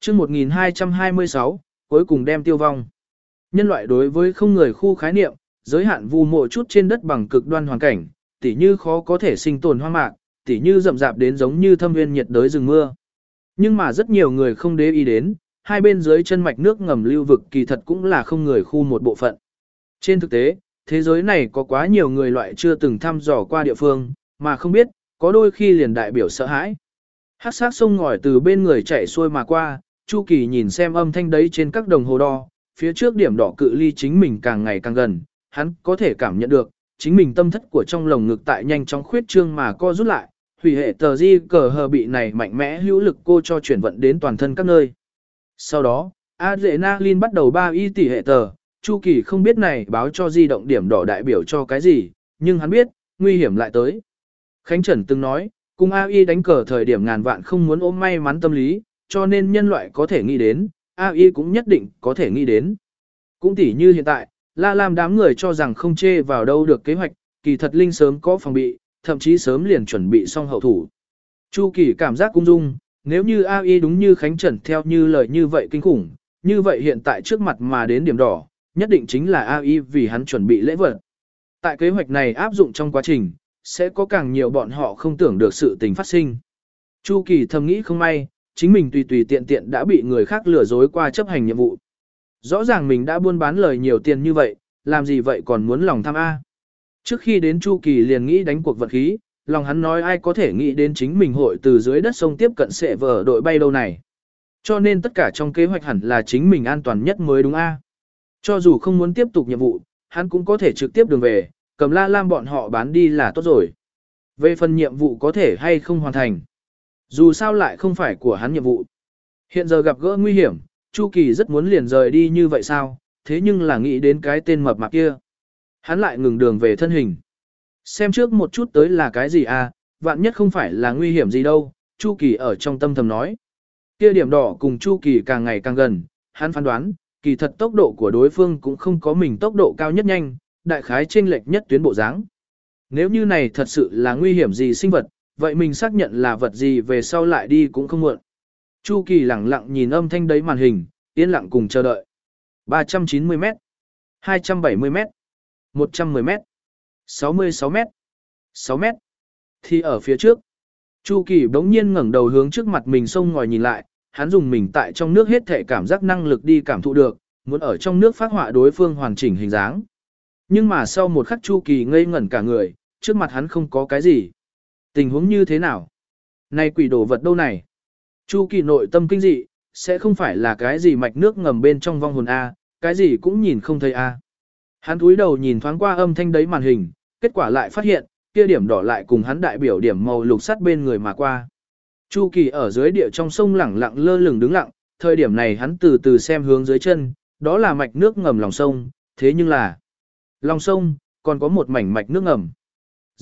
chương 1226, cuối cùng đem tiêu vong. Nhân loại đối với không người khu khái niệm, giới hạn vu mộ chút trên đất bằng cực đoan hoàn cảnh, tỉ như khó có thể sinh tồn hoang mạc, tỉ như rậm rạp đến giống như thâm nguyên nhiệt đới rừng mưa. Nhưng mà rất nhiều người không để ý đến, hai bên dưới chân mạch nước ngầm lưu vực kỳ thật cũng là không người khu một bộ phận. Trên thực tế, thế giới này có quá nhiều người loại chưa từng thăm dò qua địa phương, mà không biết, có đôi khi liền đại biểu sợ hãi. Hắc sát sông ngòi từ bên người chạy xuôi mà qua, Chu Kỳ nhìn xem âm thanh đấy trên các đồng hồ đo, phía trước điểm đỏ cự ly chính mình càng ngày càng gần, hắn có thể cảm nhận được, chính mình tâm thất của trong lồng ngực tại nhanh chóng khuyết trương mà co rút lại, hủy hệ tờ di cờ hờ bị này mạnh mẽ hữu lực cô cho chuyển vận đến toàn thân các nơi. Sau đó, adrenaline bắt đầu ba y tỷ hệ tờ, Chu Kỳ không biết này báo cho di động điểm đỏ đại biểu cho cái gì, nhưng hắn biết, nguy hiểm lại tới. Khánh Trần từng nói, cùng AI đánh cờ thời điểm ngàn vạn không muốn ôm may mắn tâm lý, cho nên nhân loại có thể nghĩ đến, AI cũng nhất định có thể nghĩ đến. Cũng tỉ như hiện tại, La Lam đám người cho rằng không chê vào đâu được kế hoạch, kỳ thật Linh sớm có phòng bị, thậm chí sớm liền chuẩn bị xong hậu thủ. Chu Kỳ cảm giác cung dung, nếu như AI đúng như Khánh Trần theo như lời như vậy kinh khủng, như vậy hiện tại trước mặt mà đến điểm đỏ, nhất định chính là AI vì hắn chuẩn bị lễ vật. Tại kế hoạch này áp dụng trong quá trình, sẽ có càng nhiều bọn họ không tưởng được sự tình phát sinh. Chu Kỳ thầm nghĩ không may, chính mình tùy tùy tiện tiện đã bị người khác lừa dối qua chấp hành nhiệm vụ. Rõ ràng mình đã buôn bán lời nhiều tiền như vậy, làm gì vậy còn muốn lòng tham A. Trước khi đến Chu Kỳ liền nghĩ đánh cuộc vật khí, lòng hắn nói ai có thể nghĩ đến chính mình hội từ dưới đất sông tiếp cận sệ vở đội bay đâu này. Cho nên tất cả trong kế hoạch hẳn là chính mình an toàn nhất mới đúng A. Cho dù không muốn tiếp tục nhiệm vụ, hắn cũng có thể trực tiếp đường về, cầm la lam bọn họ bán đi là tốt rồi. Về phần nhiệm vụ có thể hay không hoàn thành. Dù sao lại không phải của hắn nhiệm vụ. Hiện giờ gặp gỡ nguy hiểm, Chu Kỳ rất muốn liền rời đi như vậy sao, thế nhưng là nghĩ đến cái tên mập mạp kia. Hắn lại ngừng đường về thân hình. Xem trước một chút tới là cái gì à, vạn nhất không phải là nguy hiểm gì đâu, Chu Kỳ ở trong tâm thầm nói. Kia điểm đỏ cùng Chu Kỳ càng ngày càng gần, hắn phán đoán, kỳ thật tốc độ của đối phương cũng không có mình tốc độ cao nhất nhanh, đại khái chênh lệch nhất tuyến bộ dáng. Nếu như này thật sự là nguy hiểm gì sinh vật, vậy mình xác nhận là vật gì về sau lại đi cũng không muộn. Chu Kỳ lẳng lặng nhìn âm thanh đấy màn hình, yên lặng cùng chờ đợi. 390 m 270 m 110 m 66 m 6 m Thì ở phía trước, Chu Kỳ bỗng nhiên ngẩng đầu hướng trước mặt mình sông ngòi nhìn lại, hắn dùng mình tại trong nước hết thể cảm giác năng lực đi cảm thụ được, muốn ở trong nước phát họa đối phương hoàn chỉnh hình dáng. Nhưng mà sau một khắc Chu Kỳ ngây ngẩn cả người, trước mặt hắn không có cái gì. Tình huống như thế nào? Này quỷ đồ vật đâu này? Chu Kỳ nội tâm kinh dị, sẽ không phải là cái gì mạch nước ngầm bên trong vong hồn A, cái gì cũng nhìn không thấy A. Hắn cúi đầu nhìn thoáng qua âm thanh đấy màn hình, kết quả lại phát hiện, kia điểm đỏ lại cùng hắn đại biểu điểm màu lục sắt bên người mà qua. Chu Kỳ ở dưới địa trong sông lẳng lặng lơ lửng đứng lặng, thời điểm này hắn từ từ xem hướng dưới chân, đó là mạch nước ngầm lòng sông, thế nhưng là lòng sông, còn có một mảnh mạch nước ngầm.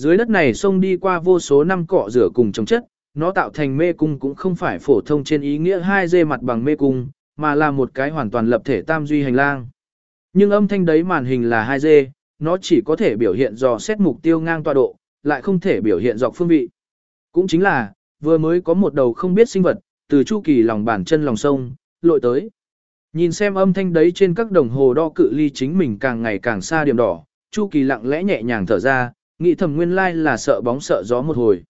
Dưới đất này sông đi qua vô số năm cọ rửa cùng chống chất, nó tạo thành mê cung cũng không phải phổ thông trên ý nghĩa hai dê mặt bằng mê cung, mà là một cái hoàn toàn lập thể tam duy hành lang. Nhưng âm thanh đấy màn hình là hai dê, nó chỉ có thể biểu hiện dò xét mục tiêu ngang tọa độ, lại không thể biểu hiện dọc phương vị. Cũng chính là, vừa mới có một đầu không biết sinh vật, từ chu kỳ lòng bàn chân lòng sông, lội tới. Nhìn xem âm thanh đấy trên các đồng hồ đo cự ly chính mình càng ngày càng xa điểm đỏ, chu kỳ lặng lẽ nhẹ nhàng thở ra, nghĩ thầm nguyên lai là sợ bóng sợ gió một hồi.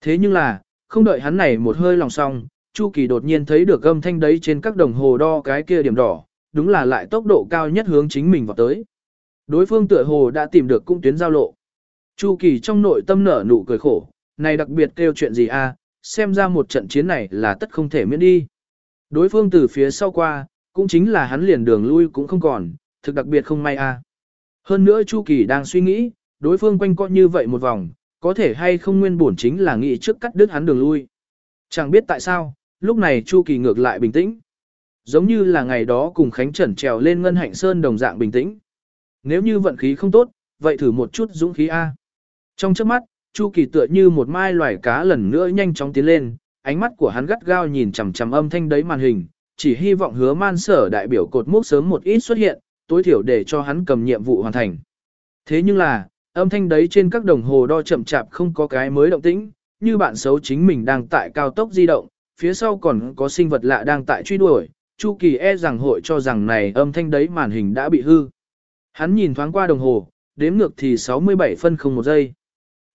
Thế nhưng là, không đợi hắn này một hơi lòng xong, chu kỳ đột nhiên thấy được âm thanh đấy trên các đồng hồ đo cái kia điểm đỏ, đúng là lại tốc độ cao nhất hướng chính mình vào tới. Đối phương tựa hồ đã tìm được cung tuyến giao lộ. Chu kỳ trong nội tâm nở nụ cười khổ, này đặc biệt kêu chuyện gì a? À? xem ra một trận chiến này là tất không thể miễn đi. Đối phương từ phía sau qua, cũng chính là hắn liền đường lui cũng không còn, thực đặc biệt không may a. À? Hơn nữa Chu Kỳ đang suy nghĩ, đối phương quanh co như vậy một vòng, có thể hay không nguyên bổn chính là nghĩ trước cắt đứt hắn đường lui. Chẳng biết tại sao, lúc này Chu Kỳ ngược lại bình tĩnh. Giống như là ngày đó cùng Khánh Trần trèo lên Ngân Hạnh Sơn đồng dạng bình tĩnh. Nếu như vận khí không tốt, vậy thử một chút dũng khí A. Trong trước mắt, Chu Kỳ tựa như một mai loài cá lần nữa nhanh chóng tiến lên, ánh mắt của hắn gắt gao nhìn chằm chằm âm thanh đấy màn hình, chỉ hy vọng hứa man sở đại biểu cột mốc sớm một ít xuất hiện, tối thiểu để cho hắn cầm nhiệm vụ hoàn thành. Thế nhưng là, âm thanh đấy trên các đồng hồ đo chậm chạp không có cái mới động tĩnh, như bạn xấu chính mình đang tại cao tốc di động, phía sau còn có sinh vật lạ đang tại truy đuổi, Chu Kỳ e rằng hội cho rằng này âm thanh đấy màn hình đã bị hư. Hắn nhìn thoáng qua đồng hồ, đếm ngược thì 67 phân không một giây.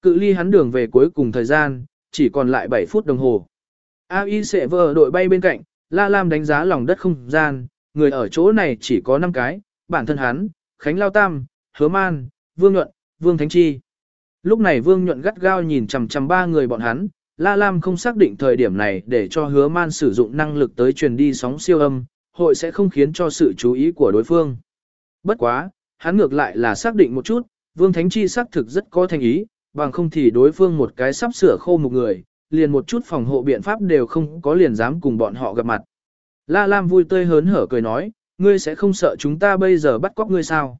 Cự ly hắn đường về cuối cùng thời gian, chỉ còn lại 7 phút đồng hồ. AI sẽ vờ đội bay bên cạnh, La Lam đánh giá lòng đất không gian, người ở chỗ này chỉ có 5 cái, bản thân hắn, Khánh Lao Tam, Hứa Man, Vương Nhuận, Vương Thánh Chi. Lúc này Vương Nhuận gắt gao nhìn chằm chằm ba người bọn hắn, La Lam không xác định thời điểm này để cho Hứa Man sử dụng năng lực tới truyền đi sóng siêu âm, hội sẽ không khiến cho sự chú ý của đối phương. Bất quá, hắn ngược lại là xác định một chút, Vương Thánh Chi xác thực rất có thành ý, bằng không thì đối phương một cái sắp sửa khô một người, liền một chút phòng hộ biện pháp đều không có liền dám cùng bọn họ gặp mặt. La Lam vui tươi hớn hở cười nói, ngươi sẽ không sợ chúng ta bây giờ bắt cóc ngươi sao?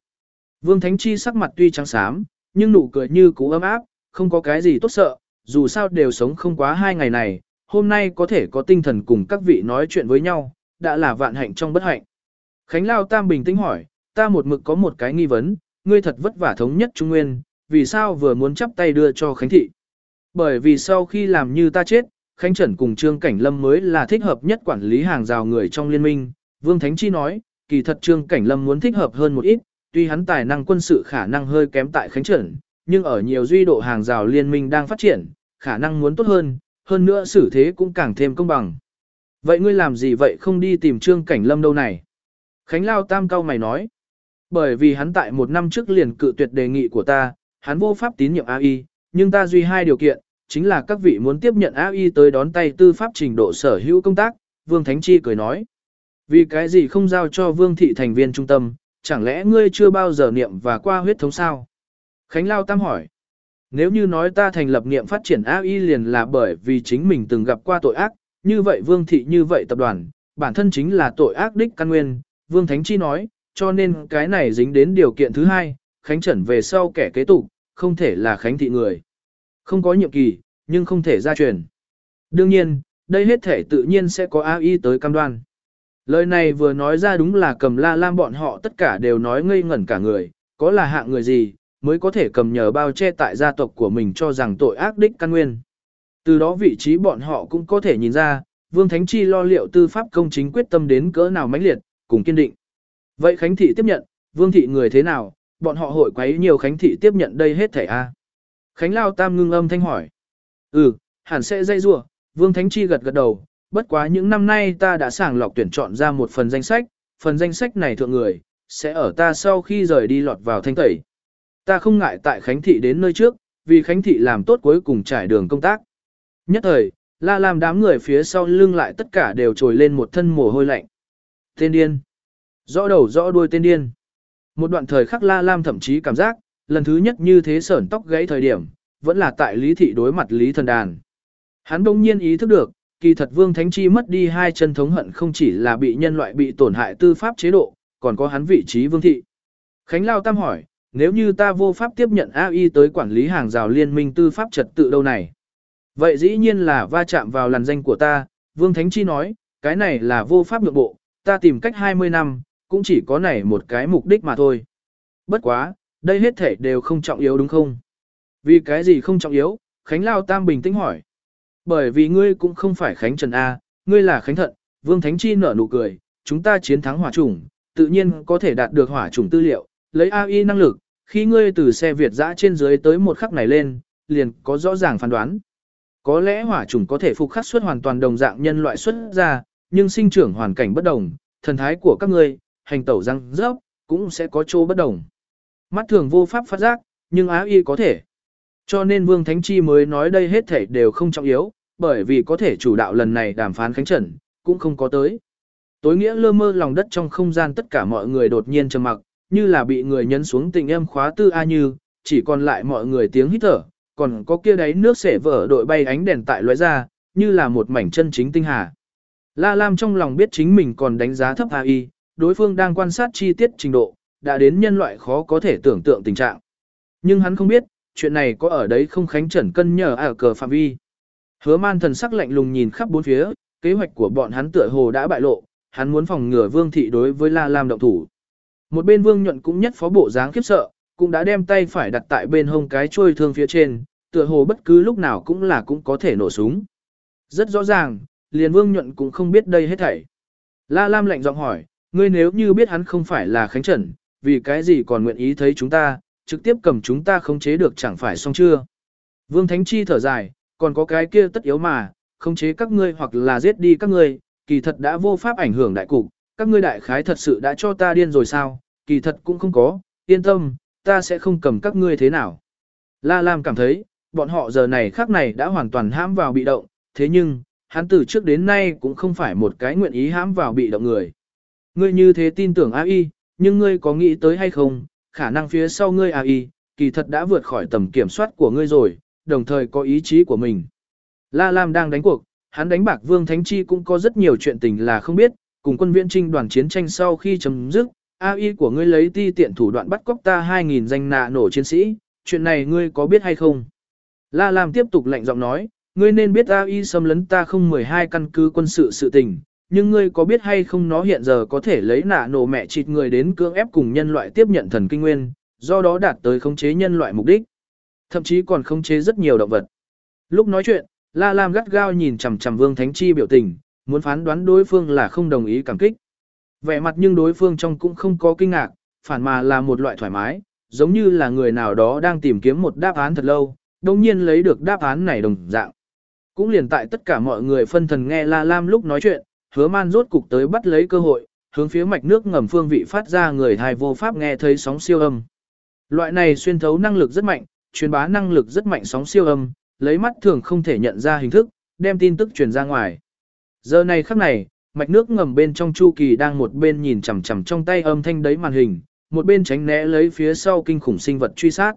Vương Thánh Chi sắc mặt tuy trắng xám, nhưng nụ cười như cú ấm áp, không có cái gì tốt sợ, dù sao đều sống không quá hai ngày này, hôm nay có thể có tinh thần cùng các vị nói chuyện với nhau, đã là vạn hạnh trong bất hạnh. Khánh Lao Tam bình tĩnh hỏi, ta một mực có một cái nghi vấn, ngươi thật vất vả thống nhất Trung Nguyên, vì sao vừa muốn chắp tay đưa cho Khánh Thị? Bởi vì sau khi làm như ta chết, Khánh Trần cùng Trương Cảnh Lâm mới là thích hợp nhất quản lý hàng rào người trong liên minh. Vương Thánh Chi nói, kỳ thật Trương Cảnh Lâm muốn thích hợp hơn một ít, tuy hắn tài năng quân sự khả năng hơi kém tại Khánh Trần, nhưng ở nhiều duy độ hàng rào liên minh đang phát triển, khả năng muốn tốt hơn, hơn nữa xử thế cũng càng thêm công bằng. Vậy ngươi làm gì vậy không đi tìm Trương Cảnh Lâm đâu này? Khánh Lao Tam cao mày nói. Bởi vì hắn tại một năm trước liền cự tuyệt đề nghị của ta, hắn vô pháp tín nhiệm AI, nhưng ta duy hai điều kiện, chính là các vị muốn tiếp nhận AI tới đón tay tư pháp trình độ sở hữu công tác, Vương Thánh Chi cười nói. Vì cái gì không giao cho Vương Thị thành viên trung tâm, chẳng lẽ ngươi chưa bao giờ niệm và qua huyết thống sao? Khánh Lao Tam hỏi. Nếu như nói ta thành lập niệm phát triển AI liền là bởi vì chính mình từng gặp qua tội ác, như vậy Vương Thị như vậy tập đoàn, bản thân chính là tội ác đích căn nguyên, Vương Thánh Chi nói, cho nên cái này dính đến điều kiện thứ hai, Khánh Trần về sau kẻ kế tục, không thể là Khánh Thị người. Không có nhiệm kỳ, nhưng không thể gia truyền. Đương nhiên, đây hết thể tự nhiên sẽ có AI tới cam đoan. Lời này vừa nói ra đúng là cầm la lam bọn họ tất cả đều nói ngây ngẩn cả người, có là hạng người gì, mới có thể cầm nhờ bao che tại gia tộc của mình cho rằng tội ác đích căn nguyên. Từ đó vị trí bọn họ cũng có thể nhìn ra, Vương Thánh Chi lo liệu tư pháp công chính quyết tâm đến cỡ nào mãnh liệt, cùng kiên định. Vậy Khánh Thị tiếp nhận, Vương Thị người thế nào, bọn họ hội quấy nhiều Khánh Thị tiếp nhận đây hết thảy a Khánh Lao Tam ngưng âm thanh hỏi. Ừ, hẳn sẽ dây rua, Vương Thánh Chi gật gật đầu, bất quá những năm nay ta đã sàng lọc tuyển chọn ra một phần danh sách, phần danh sách này thượng người, sẽ ở ta sau khi rời đi lọt vào thanh tẩy. Ta không ngại tại Khánh Thị đến nơi trước, vì Khánh Thị làm tốt cuối cùng trải đường công tác. Nhất thời, la làm đám người phía sau lưng lại tất cả đều trồi lên một thân mồ hôi lạnh. Tên điên. Rõ đầu rõ đuôi tên điên. Một đoạn thời khắc la lam thậm chí cảm giác, lần thứ nhất như thế sởn tóc gãy thời điểm, vẫn là tại lý thị đối mặt lý thần đàn. Hắn đông nhiên ý thức được, kỳ thật vương thánh chi mất đi hai chân thống hận không chỉ là bị nhân loại bị tổn hại tư pháp chế độ, còn có hắn vị trí vương thị. Khánh Lao Tam hỏi, nếu như ta vô pháp tiếp nhận AI tới quản lý hàng rào liên minh tư pháp trật tự đâu này? Vậy dĩ nhiên là va chạm vào làn danh của ta, Vương Thánh Chi nói, cái này là vô pháp nhượng bộ, ta tìm cách 20 năm, cũng chỉ có này một cái mục đích mà thôi. Bất quá, đây hết thể đều không trọng yếu đúng không? Vì cái gì không trọng yếu? Khánh Lao Tam bình tĩnh hỏi. Bởi vì ngươi cũng không phải Khánh Trần A, ngươi là Khánh Thận, Vương Thánh Chi nở nụ cười, chúng ta chiến thắng hỏa chủng, tự nhiên có thể đạt được hỏa chủng tư liệu, lấy AI năng lực, khi ngươi từ xe Việt dã trên dưới tới một khắc này lên, liền có rõ ràng phán đoán. Có lẽ hỏa chủng có thể phục khắc xuất hoàn toàn đồng dạng nhân loại xuất ra, nhưng sinh trưởng hoàn cảnh bất đồng, thần thái của các ngươi, hành tẩu răng rớp, cũng sẽ có chỗ bất đồng. Mắt thường vô pháp phát giác, nhưng AI y có thể. Cho nên Vương Thánh Chi mới nói đây hết thể đều không trọng yếu, bởi vì có thể chủ đạo lần này đàm phán khánh trần, cũng không có tới. Tối nghĩa lơ mơ lòng đất trong không gian tất cả mọi người đột nhiên trầm mặc, như là bị người nhấn xuống tình em khóa tư A như, chỉ còn lại mọi người tiếng hít thở, còn có kia đáy nước xẻ vỡ đội bay ánh đèn tại loại ra, như là một mảnh chân chính tinh hà. La Lam trong lòng biết chính mình còn đánh giá thấp AI, đối phương đang quan sát chi tiết trình độ, đã đến nhân loại khó có thể tưởng tượng tình trạng. Nhưng hắn không biết, chuyện này có ở đấy không khánh trần cân nhờ ở cờ phạm vi. Hứa man thần sắc lạnh lùng nhìn khắp bốn phía, kế hoạch của bọn hắn tựa hồ đã bại lộ, hắn muốn phòng ngừa vương thị đối với La Lam động thủ. Một bên vương nhuận cũng nhất phó bộ dáng khiếp sợ, cũng đã đem tay phải đặt tại bên hông cái chuôi thương phía trên, tựa hồ bất cứ lúc nào cũng là cũng có thể nổ súng. Rất rõ ràng, liền Vương Nhuận cũng không biết đây hết thảy. La Lam lạnh giọng hỏi, ngươi nếu như biết hắn không phải là Khánh Trần, vì cái gì còn nguyện ý thấy chúng ta, trực tiếp cầm chúng ta khống chế được chẳng phải xong chưa? Vương Thánh Chi thở dài, còn có cái kia tất yếu mà, khống chế các ngươi hoặc là giết đi các ngươi, kỳ thật đã vô pháp ảnh hưởng đại cục, các ngươi đại khái thật sự đã cho ta điên rồi sao, kỳ thật cũng không có, yên tâm, ta sẽ không cầm các ngươi thế nào. La Lam cảm thấy, bọn họ giờ này khác này đã hoàn toàn hãm vào bị động, thế nhưng, hắn từ trước đến nay cũng không phải một cái nguyện ý hãm vào bị động người. Ngươi như thế tin tưởng AI, nhưng ngươi có nghĩ tới hay không, khả năng phía sau ngươi AI, kỳ thật đã vượt khỏi tầm kiểm soát của ngươi rồi, đồng thời có ý chí của mình. La Lam đang đánh cuộc, hắn đánh bạc Vương Thánh Chi cũng có rất nhiều chuyện tình là không biết, cùng quân viễn trinh đoàn chiến tranh sau khi chấm dứt, AI của ngươi lấy ti tiện thủ đoạn bắt cóc ta 2.000 danh nạ nổ chiến sĩ, chuyện này ngươi có biết hay không? La Lam tiếp tục lạnh giọng nói, ngươi nên biết AI xâm lấn ta không 12 căn cứ quân sự sự tình, nhưng ngươi có biết hay không nó hiện giờ có thể lấy nạ nổ mẹ chịt người đến cưỡng ép cùng nhân loại tiếp nhận thần kinh nguyên, do đó đạt tới khống chế nhân loại mục đích. Thậm chí còn khống chế rất nhiều động vật. Lúc nói chuyện, La Lam gắt gao nhìn chằm chằm Vương Thánh Chi biểu tình, muốn phán đoán đối phương là không đồng ý cảm kích. Vẻ mặt nhưng đối phương trong cũng không có kinh ngạc, phản mà là một loại thoải mái, giống như là người nào đó đang tìm kiếm một đáp án thật lâu, đồng nhiên lấy được đáp án này đồng dạng. Cũng liền tại tất cả mọi người phân thần nghe La Lam lúc nói chuyện, hứa man rốt cục tới bắt lấy cơ hội, hướng phía mạch nước ngầm phương vị phát ra người thai vô pháp nghe thấy sóng siêu âm. Loại này xuyên thấu năng lực rất mạnh, truyền bá năng lực rất mạnh sóng siêu âm, lấy mắt thường không thể nhận ra hình thức, đem tin tức truyền ra ngoài. Giờ này khắc này, mạch nước ngầm bên trong Chu Kỳ đang một bên nhìn chằm chằm trong tay âm thanh đấy màn hình, một bên tránh né lấy phía sau kinh khủng sinh vật truy sát.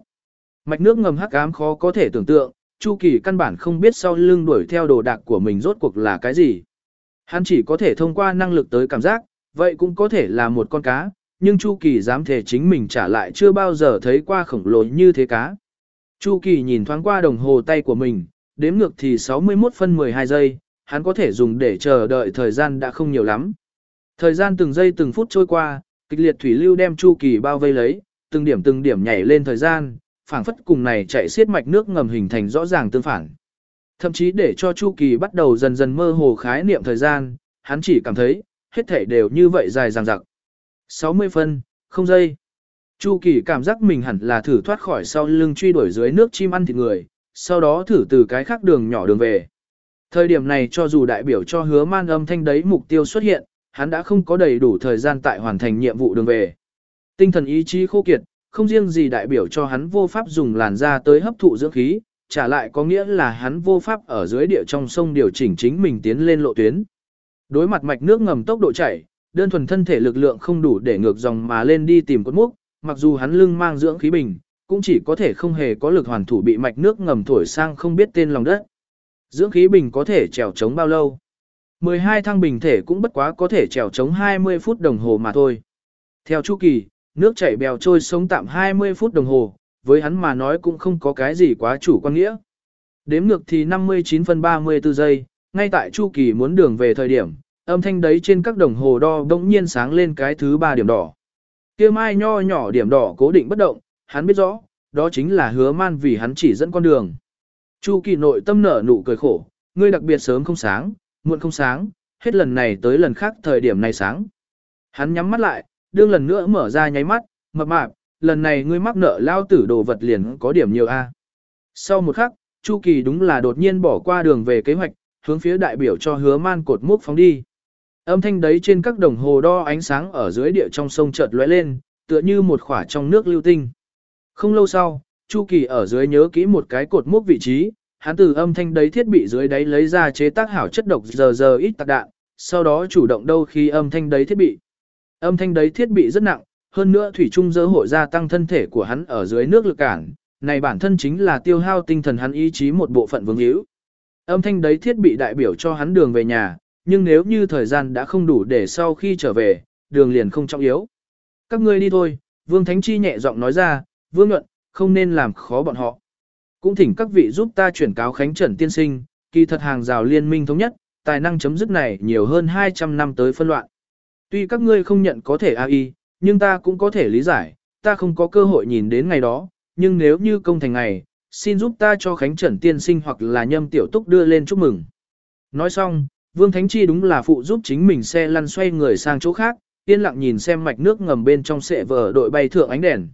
Mạch nước ngầm hắc ám khó có thể tưởng tượng, Chu Kỳ căn bản không biết sau lưng đuổi theo đồ đạc của mình rốt cuộc là cái gì. Hắn chỉ có thể thông qua năng lực tới cảm giác, vậy cũng có thể là một con cá, nhưng Chu Kỳ dám thể chính mình trả lại chưa bao giờ thấy qua khổng lồ như thế cá. Chu Kỳ nhìn thoáng qua đồng hồ tay của mình, đếm ngược thì 61 phân 12 giây, hắn có thể dùng để chờ đợi thời gian đã không nhiều lắm. Thời gian từng giây từng phút trôi qua, kịch liệt thủy lưu đem Chu Kỳ bao vây lấy, từng điểm từng điểm nhảy lên thời gian, phảng phất cùng này chạy xiết mạch nước ngầm hình thành rõ ràng tương phản. Thậm chí để cho Chu Kỳ bắt đầu dần dần mơ hồ khái niệm thời gian, hắn chỉ cảm thấy, hết thể đều như vậy dài dằng dặc. 60 phân, không giây. Chu Kỳ cảm giác mình hẳn là thử thoát khỏi sau lưng truy đuổi dưới nước chim ăn thịt người, sau đó thử từ cái khác đường nhỏ đường về. Thời điểm này cho dù đại biểu cho hứa man âm thanh đấy mục tiêu xuất hiện, hắn đã không có đầy đủ thời gian tại hoàn thành nhiệm vụ đường về. Tinh thần ý chí khô kiệt, không riêng gì đại biểu cho hắn vô pháp dùng làn da tới hấp thụ dưỡng khí, trả lại có nghĩa là hắn vô pháp ở dưới địa trong sông điều chỉnh chính mình tiến lên lộ tuyến. Đối mặt mạch nước ngầm tốc độ chảy, đơn thuần thân thể lực lượng không đủ để ngược dòng mà lên đi tìm cột múc, mặc dù hắn lưng mang dưỡng khí bình, cũng chỉ có thể không hề có lực hoàn thủ bị mạch nước ngầm thổi sang không biết tên lòng đất. Dưỡng khí bình có thể trèo chống bao lâu? 12 thăng bình thể cũng bất quá có thể trèo chống 20 phút đồng hồ mà thôi. Theo chu kỳ, nước chảy bèo trôi sống tạm 20 phút đồng hồ, với hắn mà nói cũng không có cái gì quá chủ quan nghĩa. Đếm ngược thì 59 phân 34 giây, ngay tại chu kỳ muốn đường về thời điểm, âm thanh đấy trên các đồng hồ đo đống nhiên sáng lên cái thứ ba điểm đỏ kia mai nho nhỏ điểm đỏ cố định bất động, hắn biết rõ, đó chính là hứa man vì hắn chỉ dẫn con đường. Chu kỳ nội tâm nở nụ cười khổ, ngươi đặc biệt sớm không sáng, muộn không sáng, hết lần này tới lần khác thời điểm này sáng. Hắn nhắm mắt lại, đương lần nữa mở ra nháy mắt, mập mạp, lần này ngươi mắc nợ lao tử đồ vật liền có điểm nhiều a. Sau một khắc, Chu Kỳ đúng là đột nhiên bỏ qua đường về kế hoạch, hướng phía đại biểu cho hứa man cột múc phóng đi. Âm thanh đấy trên các đồng hồ đo ánh sáng ở dưới địa trong sông chợt lóe lên, tựa như một khỏa trong nước lưu tinh. Không lâu sau, Chu Kỳ ở dưới nhớ kỹ một cái cột mốc vị trí, hắn từ âm thanh đấy thiết bị dưới đáy lấy ra chế tác hảo chất độc giờ giờ ít tạc đạn, sau đó chủ động đâu khi âm thanh đấy thiết bị. Âm thanh đấy thiết bị rất nặng, hơn nữa thủy trung dỡ hội gia tăng thân thể của hắn ở dưới nước lực cản, này bản thân chính là tiêu hao tinh thần hắn ý chí một bộ phận vương hữu. Âm thanh đấy thiết bị đại biểu cho hắn đường về nhà, nhưng nếu như thời gian đã không đủ để sau khi trở về, đường liền không trọng yếu. Các ngươi đi thôi, Vương Thánh Chi nhẹ giọng nói ra, Vương Nhuận, không nên làm khó bọn họ. Cũng thỉnh các vị giúp ta chuyển cáo Khánh Trần Tiên Sinh, kỳ thật hàng rào liên minh thống nhất, tài năng chấm dứt này nhiều hơn 200 năm tới phân loạn. Tuy các ngươi không nhận có thể AI, nhưng ta cũng có thể lý giải, ta không có cơ hội nhìn đến ngày đó, nhưng nếu như công thành ngày, xin giúp ta cho Khánh Trần Tiên Sinh hoặc là Nhâm Tiểu Túc đưa lên chúc mừng. Nói xong, Vương Thánh Chi đúng là phụ giúp chính mình xe lăn xoay người sang chỗ khác, yên lặng nhìn xem mạch nước ngầm bên trong sệ vở đội bay thượng ánh đèn.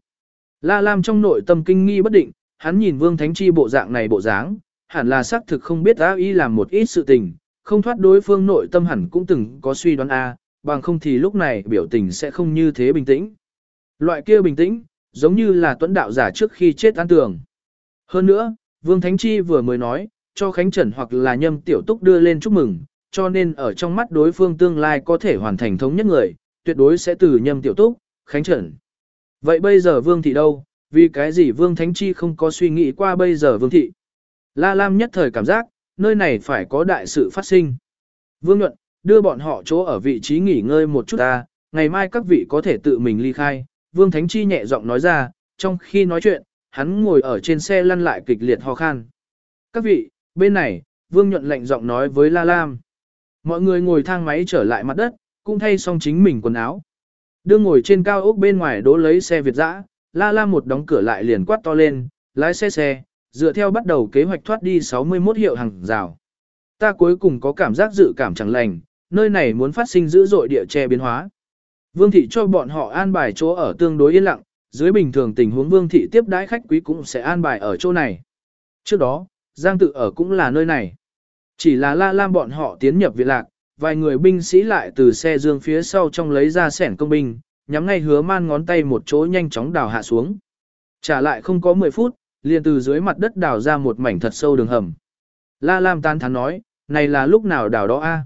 La Lam trong nội tâm kinh nghi bất định, hắn nhìn Vương Thánh Chi bộ dạng này bộ dáng, hẳn là xác thực không biết áo Y làm một ít sự tình, không thoát đối phương nội tâm hẳn cũng từng có suy đoán A, bằng không thì lúc này biểu tình sẽ không như thế bình tĩnh. Loại kia bình tĩnh, giống như là tuấn đạo giả trước khi chết an tường. Hơn nữa, Vương Thánh Chi vừa mới nói, cho Khánh Trần hoặc là nhâm tiểu túc đưa lên chúc mừng, cho nên ở trong mắt đối phương tương lai có thể hoàn thành thống nhất người, tuyệt đối sẽ từ nhâm tiểu túc, Khánh Trần. Vậy bây giờ Vương Thị đâu, vì cái gì Vương Thánh Chi không có suy nghĩ qua bây giờ Vương Thị? La Lam nhất thời cảm giác, nơi này phải có đại sự phát sinh. Vương Nhuận, đưa bọn họ chỗ ở vị trí nghỉ ngơi một chút ta, ngày mai các vị có thể tự mình ly khai. Vương Thánh Chi nhẹ giọng nói ra, trong khi nói chuyện, hắn ngồi ở trên xe lăn lại kịch liệt ho khan. Các vị, bên này, Vương Nhuận lạnh giọng nói với La Lam. Mọi người ngồi thang máy trở lại mặt đất, cũng thay xong chính mình quần áo. Đưa ngồi trên cao ốc bên ngoài đỗ lấy xe Việt dã, La la một đóng cửa lại liền quát to lên, lái xe xe, dựa theo bắt đầu kế hoạch thoát đi 61 hiệu hàng rào. Ta cuối cùng có cảm giác dự cảm chẳng lành, nơi này muốn phát sinh dữ dội địa che biến hóa. Vương thị cho bọn họ an bài chỗ ở tương đối yên lặng, dưới bình thường tình huống vương thị tiếp đãi khách quý cũng sẽ an bài ở chỗ này. Trước đó, Giang tự ở cũng là nơi này. Chỉ là la lam bọn họ tiến nhập viện lạc, vài người binh sĩ lại từ xe dương phía sau trong lấy ra sẻn công binh, nhắm ngay hứa man ngón tay một chỗ nhanh chóng đào hạ xuống. Trả lại không có 10 phút, liền từ dưới mặt đất đào ra một mảnh thật sâu đường hầm. La Lam tan thán nói, này là lúc nào đào đó a?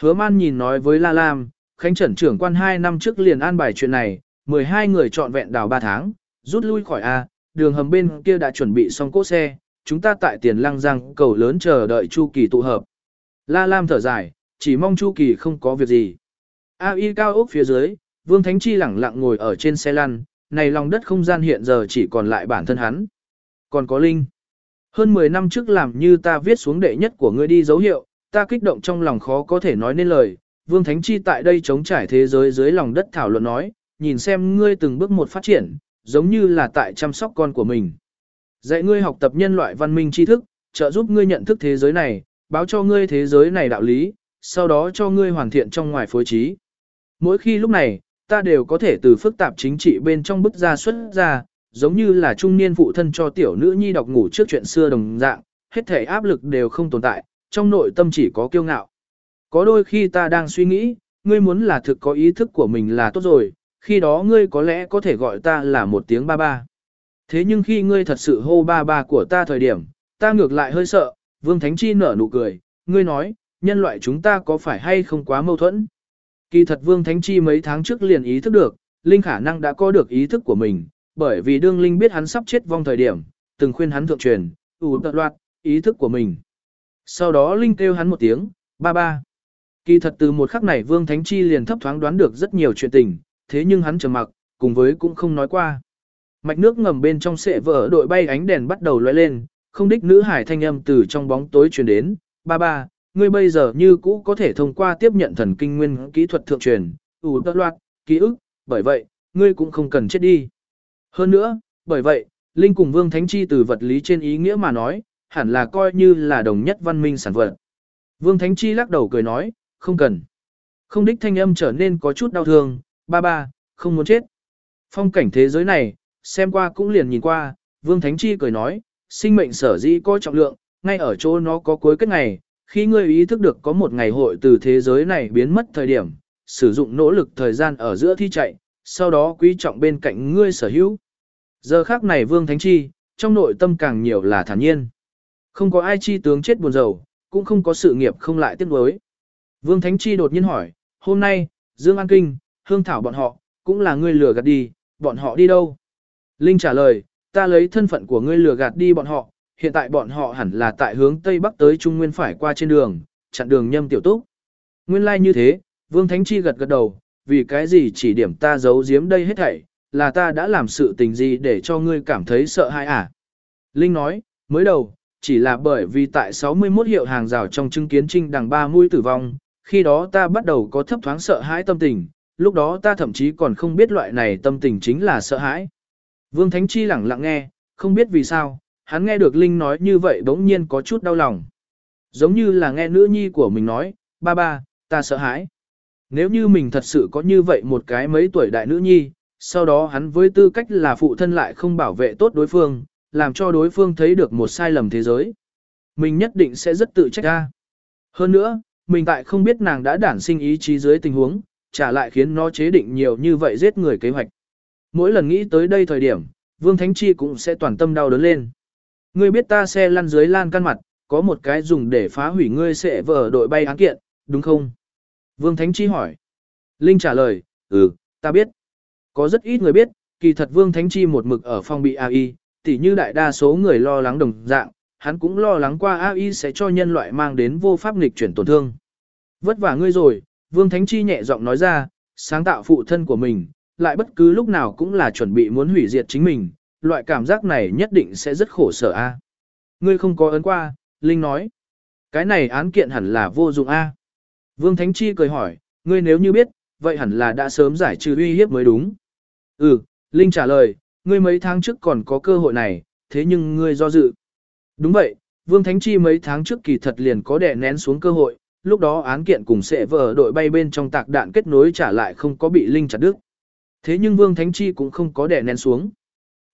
Hứa man nhìn nói với La Lam, Khánh Trần trưởng quan 2 năm trước liền an bài chuyện này, 12 người chọn vẹn đào 3 tháng, rút lui khỏi A, đường hầm bên kia đã chuẩn bị xong cỗ xe, chúng ta tại tiền lăng giang cầu lớn chờ đợi Chu Kỳ tụ hợp. La Lam thở dài, chỉ mong Chu Kỳ không có việc gì. A y cao ốc phía dưới, Vương Thánh Chi lẳng lặng ngồi ở trên xe lăn, này lòng đất không gian hiện giờ chỉ còn lại bản thân hắn. Còn có Linh. Hơn 10 năm trước làm như ta viết xuống đệ nhất của ngươi đi dấu hiệu, ta kích động trong lòng khó có thể nói nên lời. Vương Thánh Chi tại đây chống trải thế giới dưới lòng đất thảo luận nói, nhìn xem ngươi từng bước một phát triển, giống như là tại chăm sóc con của mình. Dạy ngươi học tập nhân loại văn minh tri thức, trợ giúp ngươi nhận thức thế giới này, báo cho ngươi thế giới này đạo lý, sau đó cho ngươi hoàn thiện trong ngoài phối trí. Mỗi khi lúc này, ta đều có thể từ phức tạp chính trị bên trong bức ra xuất ra, giống như là trung niên phụ thân cho tiểu nữ nhi đọc ngủ trước chuyện xưa đồng dạng, hết thể áp lực đều không tồn tại, trong nội tâm chỉ có kiêu ngạo. Có đôi khi ta đang suy nghĩ, ngươi muốn là thực có ý thức của mình là tốt rồi, khi đó ngươi có lẽ có thể gọi ta là một tiếng ba ba. Thế nhưng khi ngươi thật sự hô ba ba của ta thời điểm, ta ngược lại hơi sợ, Vương Thánh Chi nở nụ cười, ngươi nói, nhân loại chúng ta có phải hay không quá mâu thuẫn? Kỳ thật Vương Thánh Chi mấy tháng trước liền ý thức được, Linh khả năng đã có được ý thức của mình, bởi vì đương Linh biết hắn sắp chết vong thời điểm, từng khuyên hắn thượng truyền, ủ tật loạt, ý thức của mình. Sau đó Linh kêu hắn một tiếng, ba ba. Kỳ thật từ một khắc này Vương Thánh Chi liền thấp thoáng đoán được rất nhiều chuyện tình, thế nhưng hắn trầm mặc, cùng với cũng không nói qua. Mạch nước ngầm bên trong sệ vỡ đội bay ánh đèn bắt đầu lóe lên, không đích nữ hải thanh âm từ trong bóng tối truyền đến, ba ba, ngươi bây giờ như cũ có thể thông qua tiếp nhận thần kinh nguyên kỹ thuật thượng truyền, ủ tất loạt, ký ức, bởi vậy, ngươi cũng không cần chết đi. Hơn nữa, bởi vậy, Linh cùng Vương Thánh Chi từ vật lý trên ý nghĩa mà nói, hẳn là coi như là đồng nhất văn minh sản vật. Vương Thánh Chi lắc đầu cười nói, không cần. Không đích thanh âm trở nên có chút đau thương, ba ba, không muốn chết. Phong cảnh thế giới này, xem qua cũng liền nhìn qua, Vương Thánh Chi cười nói, sinh mệnh sở dĩ có trọng lượng, ngay ở chỗ nó có cuối kết ngày, khi ngươi ý thức được có một ngày hội từ thế giới này biến mất thời điểm, sử dụng nỗ lực thời gian ở giữa thi chạy, sau đó quý trọng bên cạnh ngươi sở hữu. Giờ khác này Vương Thánh Chi, trong nội tâm càng nhiều là thản nhiên. Không có ai chi tướng chết buồn rầu, cũng không có sự nghiệp không lại tiếc nuối. Vương Thánh Chi đột nhiên hỏi, hôm nay, Dương An Kinh, Hương Thảo bọn họ, cũng là ngươi lừa gạt đi, bọn họ đi đâu? Linh trả lời, ta lấy thân phận của ngươi lừa gạt đi bọn họ, hiện tại bọn họ hẳn là tại hướng Tây Bắc tới Trung Nguyên phải qua trên đường, chặn đường nhâm tiểu túc. Nguyên lai like như thế, Vương Thánh Chi gật gật đầu, vì cái gì chỉ điểm ta giấu giếm đây hết thảy, là ta đã làm sự tình gì để cho ngươi cảm thấy sợ hãi à? Linh nói, mới đầu, chỉ là bởi vì tại 61 hiệu hàng rào trong chứng kiến trinh đằng ba mũi tử vong, khi đó ta bắt đầu có thấp thoáng sợ hãi tâm tình, lúc đó ta thậm chí còn không biết loại này tâm tình chính là sợ hãi. Vương Thánh Chi lẳng lặng nghe, không biết vì sao, hắn nghe được Linh nói như vậy bỗng nhiên có chút đau lòng. Giống như là nghe nữ nhi của mình nói, ba ba, ta sợ hãi. Nếu như mình thật sự có như vậy một cái mấy tuổi đại nữ nhi, sau đó hắn với tư cách là phụ thân lại không bảo vệ tốt đối phương, làm cho đối phương thấy được một sai lầm thế giới. Mình nhất định sẽ rất tự trách ra. Hơn nữa, mình tại không biết nàng đã đản sinh ý chí dưới tình huống, trả lại khiến nó chế định nhiều như vậy giết người kế hoạch. Mỗi lần nghĩ tới đây thời điểm, Vương Thánh Chi cũng sẽ toàn tâm đau đớn lên. Ngươi biết ta xe lăn dưới lan căn mặt, có một cái dùng để phá hủy ngươi sẽ vở đội bay án kiện, đúng không? Vương Thánh Chi hỏi. Linh trả lời, ừ, ta biết. Có rất ít người biết, kỳ thật Vương Thánh Chi một mực ở phòng bị AI, tỉ như đại đa số người lo lắng đồng dạng, hắn cũng lo lắng qua AI sẽ cho nhân loại mang đến vô pháp nghịch chuyển tổn thương. Vất vả ngươi rồi, Vương Thánh Chi nhẹ giọng nói ra, sáng tạo phụ thân của mình, lại bất cứ lúc nào cũng là chuẩn bị muốn hủy diệt chính mình, loại cảm giác này nhất định sẽ rất khổ sở a. Ngươi không có ấn qua, Linh nói. Cái này án kiện hẳn là vô dụng a. Vương Thánh Chi cười hỏi, ngươi nếu như biết, vậy hẳn là đã sớm giải trừ uy hiếp mới đúng. Ừ, Linh trả lời, ngươi mấy tháng trước còn có cơ hội này, thế nhưng ngươi do dự. Đúng vậy, Vương Thánh Chi mấy tháng trước kỳ thật liền có đè nén xuống cơ hội, lúc đó án kiện cùng sẽ vợ đội bay bên trong tạc đạn kết nối trả lại không có bị Linh chặt đứt. Thế nhưng Vương Thánh Chi cũng không có đè nén xuống.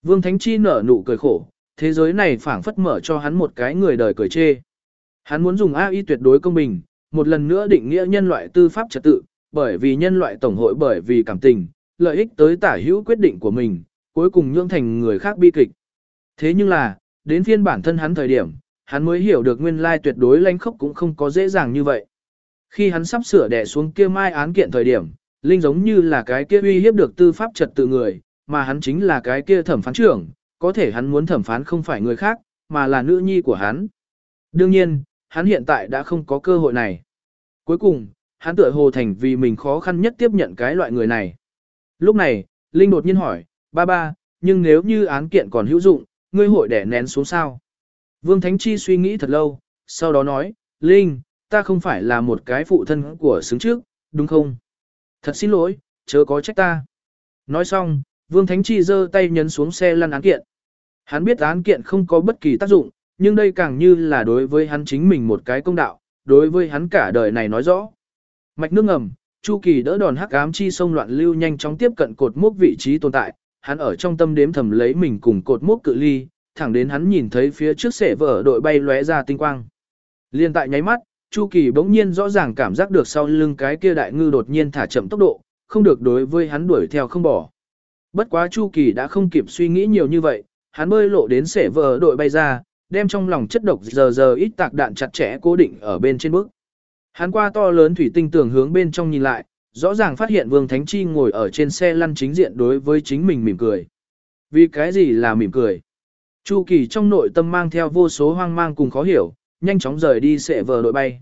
Vương Thánh Chi nở nụ cười khổ, thế giới này phảng phất mở cho hắn một cái người đời cười chê. Hắn muốn dùng AI tuyệt đối công bình, một lần nữa định nghĩa nhân loại tư pháp trật tự, bởi vì nhân loại tổng hội bởi vì cảm tình, lợi ích tới tả hữu quyết định của mình, cuối cùng nhượng thành người khác bi kịch. Thế nhưng là, đến phiên bản thân hắn thời điểm, hắn mới hiểu được nguyên lai tuyệt đối lãnh khốc cũng không có dễ dàng như vậy. Khi hắn sắp sửa đè xuống kia mai án kiện thời điểm, Linh giống như là cái kia uy hiếp được tư pháp trật tự người, mà hắn chính là cái kia thẩm phán trưởng, có thể hắn muốn thẩm phán không phải người khác, mà là nữ nhi của hắn. Đương nhiên, hắn hiện tại đã không có cơ hội này. Cuối cùng, hắn tựa hồ thành vì mình khó khăn nhất tiếp nhận cái loại người này. Lúc này, Linh đột nhiên hỏi, ba ba, nhưng nếu như án kiện còn hữu dụng, ngươi hội đẻ nén xuống sao? Vương Thánh Chi suy nghĩ thật lâu, sau đó nói, Linh, ta không phải là một cái phụ thân của xứng trước, đúng không? Thật xin lỗi, chớ có trách ta. Nói xong, Vương Thánh Chi giơ tay nhấn xuống xe lăn án kiện. Hắn biết án kiện không có bất kỳ tác dụng, nhưng đây càng như là đối với hắn chính mình một cái công đạo, đối với hắn cả đời này nói rõ. Mạch nước ngầm, Chu Kỳ đỡ đòn hắc ám chi sông loạn lưu nhanh chóng tiếp cận cột mốc vị trí tồn tại, hắn ở trong tâm đếm thầm lấy mình cùng cột mốc cự ly, thẳng đến hắn nhìn thấy phía trước sệ vở đội bay lóe ra tinh quang. Liên tại nháy mắt, Chu Kỳ bỗng nhiên rõ ràng cảm giác được sau lưng cái kia đại ngư đột nhiên thả chậm tốc độ, không được đối với hắn đuổi theo không bỏ. Bất quá Chu Kỳ đã không kịp suy nghĩ nhiều như vậy, hắn bơi lộ đến sẻ vờ đội bay ra, đem trong lòng chất độc giờ giờ ít tạc đạn chặt chẽ cố định ở bên trên bước. Hắn qua to lớn thủy tinh tường hướng bên trong nhìn lại, rõ ràng phát hiện Vương Thánh Chi ngồi ở trên xe lăn chính diện đối với chính mình mỉm cười. Vì cái gì là mỉm cười? Chu Kỳ trong nội tâm mang theo vô số hoang mang cùng khó hiểu, nhanh chóng rời đi sẽ vờ đội bay.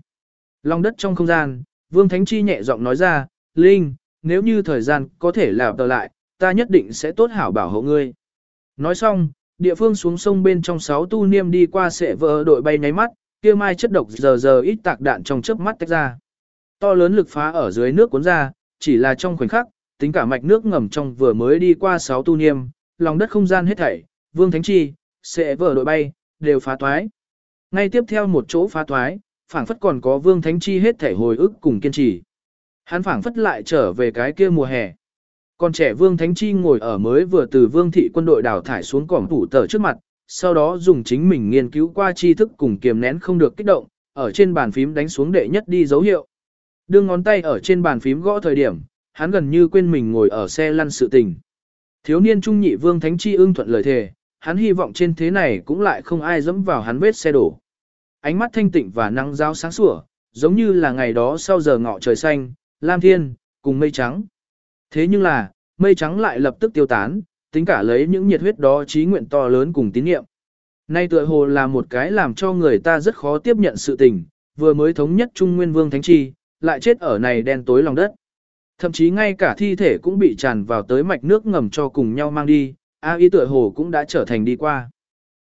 Long đất trong không gian, Vương Thánh Chi nhẹ giọng nói ra, Linh, nếu như thời gian có thể làm tờ lại, ta nhất định sẽ tốt hảo bảo hộ ngươi. Nói xong, địa phương xuống sông bên trong sáu tu niêm đi qua sẽ vờ đội bay nháy mắt, kia mai chất độc giờ giờ ít tạc đạn trong chớp mắt tách ra. To lớn lực phá ở dưới nước cuốn ra, chỉ là trong khoảnh khắc, tính cả mạch nước ngầm trong vừa mới đi qua sáu tu niêm, lòng đất không gian hết thảy, Vương Thánh Chi, sẽ vờ đội bay, đều phá toái. Ngay tiếp theo một chỗ phá thoái, phảng phất còn có Vương Thánh Chi hết thể hồi ức cùng kiên trì. Hắn phảng phất lại trở về cái kia mùa hè. Còn trẻ Vương Thánh Chi ngồi ở mới vừa từ Vương thị quân đội đào thải xuống cổng thủ tờ trước mặt, sau đó dùng chính mình nghiên cứu qua tri thức cùng kiềm nén không được kích động, ở trên bàn phím đánh xuống đệ nhất đi dấu hiệu. Đưa ngón tay ở trên bàn phím gõ thời điểm, hắn gần như quên mình ngồi ở xe lăn sự tình. Thiếu niên trung nhị Vương Thánh Chi ưng thuận lời thề, hắn hy vọng trên thế này cũng lại không ai dẫm vào hắn vết xe đổ. Ánh mắt thanh tịnh và năng giáo sáng sủa, giống như là ngày đó sau giờ ngọ trời xanh, lam thiên, cùng mây trắng. Thế nhưng là, mây trắng lại lập tức tiêu tán, tính cả lấy những nhiệt huyết đó trí nguyện to lớn cùng tín nhiệm. Nay tựa hồ là một cái làm cho người ta rất khó tiếp nhận sự tình, vừa mới thống nhất Trung Nguyên Vương Thánh Chi, lại chết ở này đen tối lòng đất. Thậm chí ngay cả thi thể cũng bị tràn vào tới mạch nước ngầm cho cùng nhau mang đi, A y tựa hồ cũng đã trở thành đi qua.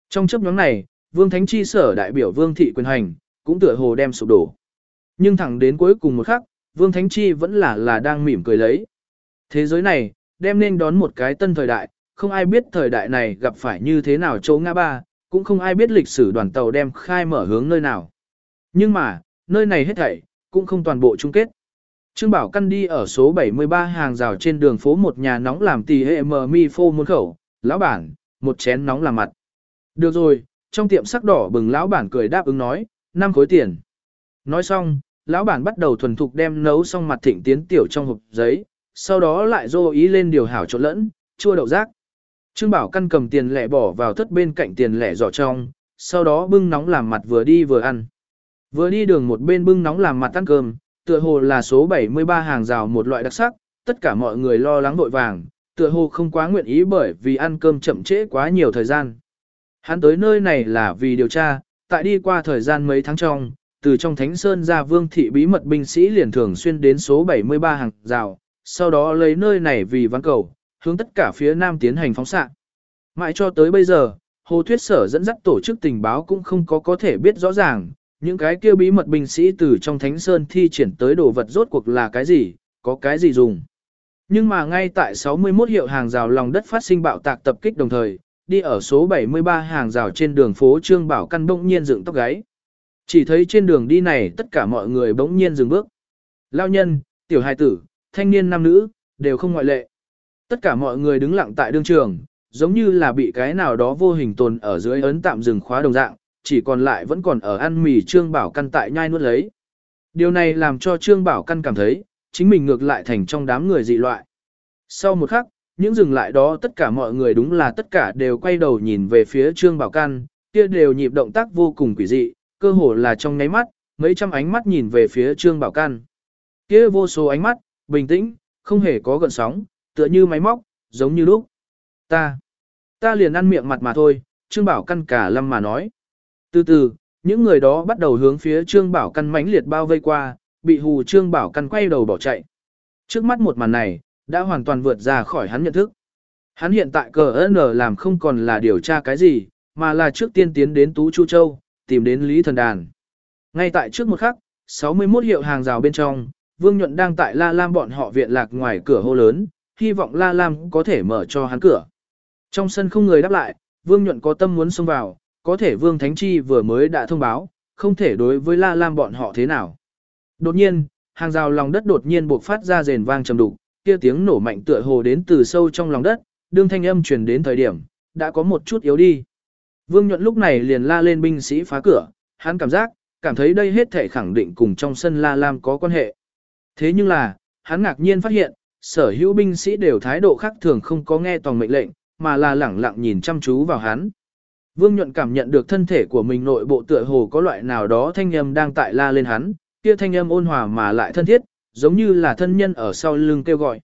Trong chấp nhóm này, Vương Thánh Chi sở đại biểu Vương Thị quyền hành, cũng tựa hồ đem sụp đổ. Nhưng thẳng đến cuối cùng một khắc, Vương Thánh Chi vẫn là là đang mỉm cười lấy. Thế giới này, đem nên đón một cái tân thời đại, không ai biết thời đại này gặp phải như thế nào châu ngã ba, cũng không ai biết lịch sử đoàn tàu đem khai mở hướng nơi nào. Nhưng mà, nơi này hết thảy, cũng không toàn bộ chung kết. Trương Bảo Căn đi ở số 73 hàng rào trên đường phố một nhà nóng làm tì hệ mờ mi phô muôn khẩu, lão bản, một chén nóng làm mặt. Được rồi, trong tiệm sắc đỏ bừng lão bản cười đáp ứng nói, năm khối tiền. Nói xong, lão bản bắt đầu thuần thục đem nấu xong mặt thịnh tiến tiểu trong hộp giấy, sau đó lại dô ý lên điều hảo trộn lẫn, chua đậu rác. Trương Bảo Căn cầm tiền lẻ bỏ vào thất bên cạnh tiền lẻ giỏ trong, sau đó bưng nóng làm mặt vừa đi vừa ăn. Vừa đi đường một bên bưng nóng làm mặt ăn cơm, tựa hồ là số 73 hàng rào một loại đặc sắc, tất cả mọi người lo lắng vội vàng, tựa hồ không quá nguyện ý bởi vì ăn cơm chậm trễ quá nhiều thời gian. Hắn tới nơi này là vì điều tra, tại đi qua thời gian mấy tháng trong, từ trong Thánh Sơn ra vương thị bí mật binh sĩ liền thường xuyên đến số 73 hàng rào, sau đó lấy nơi này vì văn cầu, hướng tất cả phía nam tiến hành phóng xạ. Mãi cho tới bây giờ, Hồ Thuyết Sở dẫn dắt tổ chức tình báo cũng không có có thể biết rõ ràng, những cái kia bí mật binh sĩ từ trong Thánh Sơn thi triển tới đồ vật rốt cuộc là cái gì, có cái gì dùng. Nhưng mà ngay tại 61 hiệu hàng rào lòng đất phát sinh bạo tạc tập kích đồng thời, đi ở số 73 hàng rào trên đường phố Trương Bảo Căn bỗng nhiên dựng tóc gáy. Chỉ thấy trên đường đi này tất cả mọi người bỗng nhiên dừng bước. Lao nhân, tiểu hài tử, thanh niên nam nữ, đều không ngoại lệ. Tất cả mọi người đứng lặng tại đương trường, giống như là bị cái nào đó vô hình tồn ở dưới ấn tạm dừng khóa đồng dạng, chỉ còn lại vẫn còn ở ăn mì Trương Bảo Căn tại nhai nuốt lấy. Điều này làm cho Trương Bảo Căn cảm thấy, chính mình ngược lại thành trong đám người dị loại. Sau một khắc, những dừng lại đó tất cả mọi người đúng là tất cả đều quay đầu nhìn về phía Trương Bảo Căn, kia đều nhịp động tác vô cùng quỷ dị, cơ hồ là trong nháy mắt, mấy trăm ánh mắt nhìn về phía Trương Bảo Căn. Kia vô số ánh mắt, bình tĩnh, không hề có gợn sóng, tựa như máy móc, giống như lúc. Ta, ta liền ăn miệng mặt mà thôi, Trương Bảo Căn cả lâm mà nói. Từ từ, những người đó bắt đầu hướng phía Trương Bảo Căn mãnh liệt bao vây qua, bị hù Trương Bảo Căn quay đầu bỏ chạy. Trước mắt một màn này, đã hoàn toàn vượt ra khỏi hắn nhận thức. Hắn hiện tại cờ N làm không còn là điều tra cái gì, mà là trước tiên tiến đến Tú Chu Châu, tìm đến Lý Thần Đàn. Ngay tại trước một khắc, 61 hiệu hàng rào bên trong, Vương Nhuận đang tại La Lam bọn họ viện lạc ngoài cửa hô lớn, hy vọng La Lam có thể mở cho hắn cửa. Trong sân không người đáp lại, Vương Nhuận có tâm muốn xông vào, có thể Vương Thánh Chi vừa mới đã thông báo, không thể đối với La Lam bọn họ thế nào. Đột nhiên, hàng rào lòng đất đột nhiên buộc phát ra rền vang trầm đục, kia tiếng nổ mạnh tựa hồ đến từ sâu trong lòng đất, đương thanh âm truyền đến thời điểm, đã có một chút yếu đi. Vương Nhuận lúc này liền la lên binh sĩ phá cửa, hắn cảm giác, cảm thấy đây hết thể khẳng định cùng trong sân La Lam có quan hệ. Thế nhưng là, hắn ngạc nhiên phát hiện, sở hữu binh sĩ đều thái độ khác thường không có nghe toàn mệnh lệnh, mà là lẳng lặng nhìn chăm chú vào hắn. Vương Nhuận cảm nhận được thân thể của mình nội bộ tựa hồ có loại nào đó thanh âm đang tại la lên hắn, kia thanh âm ôn hòa mà lại thân thiết, giống như là thân nhân ở sau lưng kêu gọi.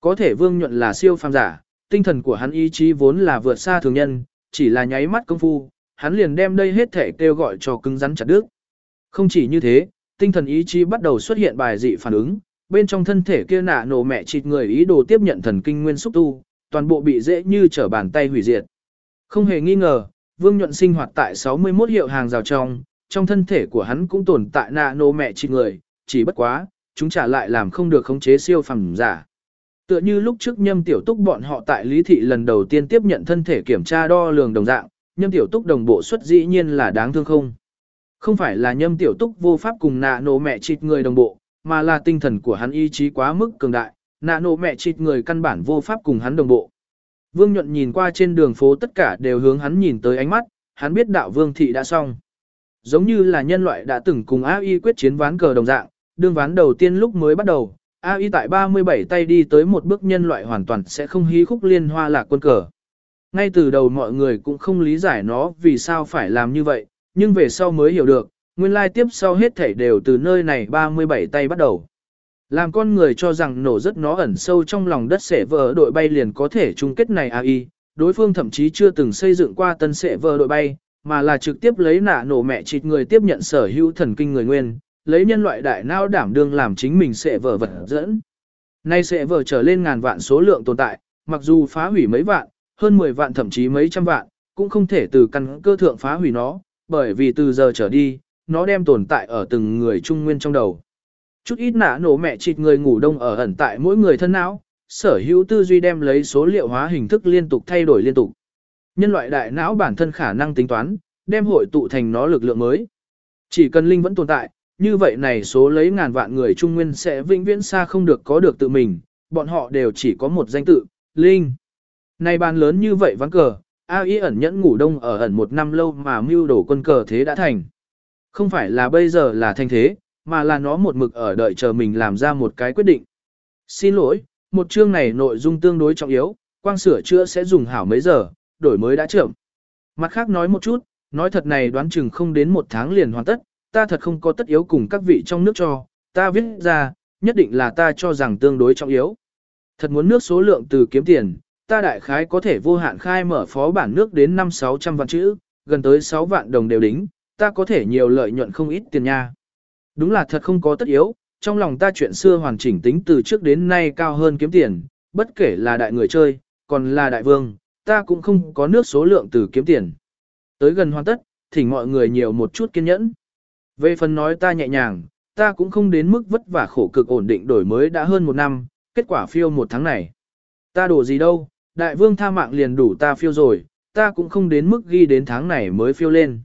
Có thể Vương Nhuận là siêu phàm giả, tinh thần của hắn ý chí vốn là vượt xa thường nhân, chỉ là nháy mắt công phu, hắn liền đem đây hết thể kêu gọi cho cứng rắn chặt đứt. Không chỉ như thế, tinh thần ý chí bắt đầu xuất hiện bài dị phản ứng, bên trong thân thể kia nạ nổ mẹ chịt người ý đồ tiếp nhận thần kinh nguyên xúc tu, toàn bộ bị dễ như trở bàn tay hủy diệt. Không hề nghi ngờ, Vương Nhuận sinh hoạt tại 61 hiệu hàng rào trong, trong thân thể của hắn cũng tồn tại nạ nô mẹ chi người, chỉ bất quá, chúng trả lại làm không được khống chế siêu phàm giả. Tựa như lúc trước nhâm tiểu túc bọn họ tại Lý Thị lần đầu tiên tiếp nhận thân thể kiểm tra đo lường đồng dạng, nhâm tiểu túc đồng bộ xuất dĩ nhiên là đáng thương không. Không phải là nhâm tiểu túc vô pháp cùng nạ nổ mẹ chịt người đồng bộ, mà là tinh thần của hắn ý chí quá mức cường đại, nạ nổ mẹ chịt người căn bản vô pháp cùng hắn đồng bộ. Vương nhuận nhìn qua trên đường phố tất cả đều hướng hắn nhìn tới ánh mắt, hắn biết đạo vương thị đã xong. Giống như là nhân loại đã từng cùng AI quyết chiến ván cờ đồng dạng, đương ván đầu tiên lúc mới bắt đầu, AI tại 37 tay đi tới một bước nhân loại hoàn toàn sẽ không hí khúc liên hoa lạc quân cờ. Ngay từ đầu mọi người cũng không lý giải nó vì sao phải làm như vậy, nhưng về sau mới hiểu được, nguyên lai tiếp sau hết thảy đều từ nơi này 37 tay bắt đầu. Làm con người cho rằng nổ rất nó ẩn sâu trong lòng đất sẽ vỡ đội bay liền có thể chung kết này AI, đối phương thậm chí chưa từng xây dựng qua tân sẽ vỡ đội bay, mà là trực tiếp lấy nạ nổ mẹ chịt người tiếp nhận sở hữu thần kinh người nguyên, lấy nhân loại đại não đảm đương làm chính mình sẽ vở vật dẫn. Nay sẽ vở trở lên ngàn vạn số lượng tồn tại, mặc dù phá hủy mấy vạn, hơn 10 vạn thậm chí mấy trăm vạn, cũng không thể từ căn cơ thượng phá hủy nó, bởi vì từ giờ trở đi, nó đem tồn tại ở từng người trung nguyên trong đầu. Chút ít nạ nổ mẹ chịt người ngủ đông ở ẩn tại mỗi người thân não, sở hữu tư duy đem lấy số liệu hóa hình thức liên tục thay đổi liên tục. Nhân loại đại não bản thân khả năng tính toán, đem hội tụ thành nó lực lượng mới. Chỉ cần linh vẫn tồn tại, như vậy này số lấy ngàn vạn người Trung Nguyên sẽ vĩnh viễn xa không được có được tự mình, bọn họ đều chỉ có một danh tự, Linh. Này bàn lớn như vậy vắng cờ, A ý ẩn nhẫn ngủ đông ở ẩn một năm lâu mà mưu đổ quân cờ thế đã thành. Không phải là bây giờ là thành thế, mà là nó một mực ở đợi chờ mình làm ra một cái quyết định. Xin lỗi, một chương này nội dung tương đối trọng yếu, quang sửa chữa sẽ dùng hảo mấy giờ, đổi mới đã trưởng. Mặt khác nói một chút, nói thật này đoán chừng không đến một tháng liền hoàn tất, ta thật không có tất yếu cùng các vị trong nước cho, ta viết ra, nhất định là ta cho rằng tương đối trọng yếu. Thật muốn nước số lượng từ kiếm tiền, ta đại khái có thể vô hạn khai mở phó bản nước đến 5-600 vạn chữ, gần tới 6 vạn đồng đều đính, ta có thể nhiều lợi nhuận không ít tiền nha. Đúng là thật không có tất yếu, trong lòng ta chuyện xưa hoàn chỉnh tính từ trước đến nay cao hơn kiếm tiền, bất kể là đại người chơi, còn là đại vương, ta cũng không có nước số lượng từ kiếm tiền. Tới gần hoàn tất, thỉnh mọi người nhiều một chút kiên nhẫn. Về phần nói ta nhẹ nhàng, ta cũng không đến mức vất vả khổ cực ổn định đổi mới đã hơn một năm, kết quả phiêu một tháng này. Ta đổ gì đâu, đại vương tha mạng liền đủ ta phiêu rồi, ta cũng không đến mức ghi đến tháng này mới phiêu lên.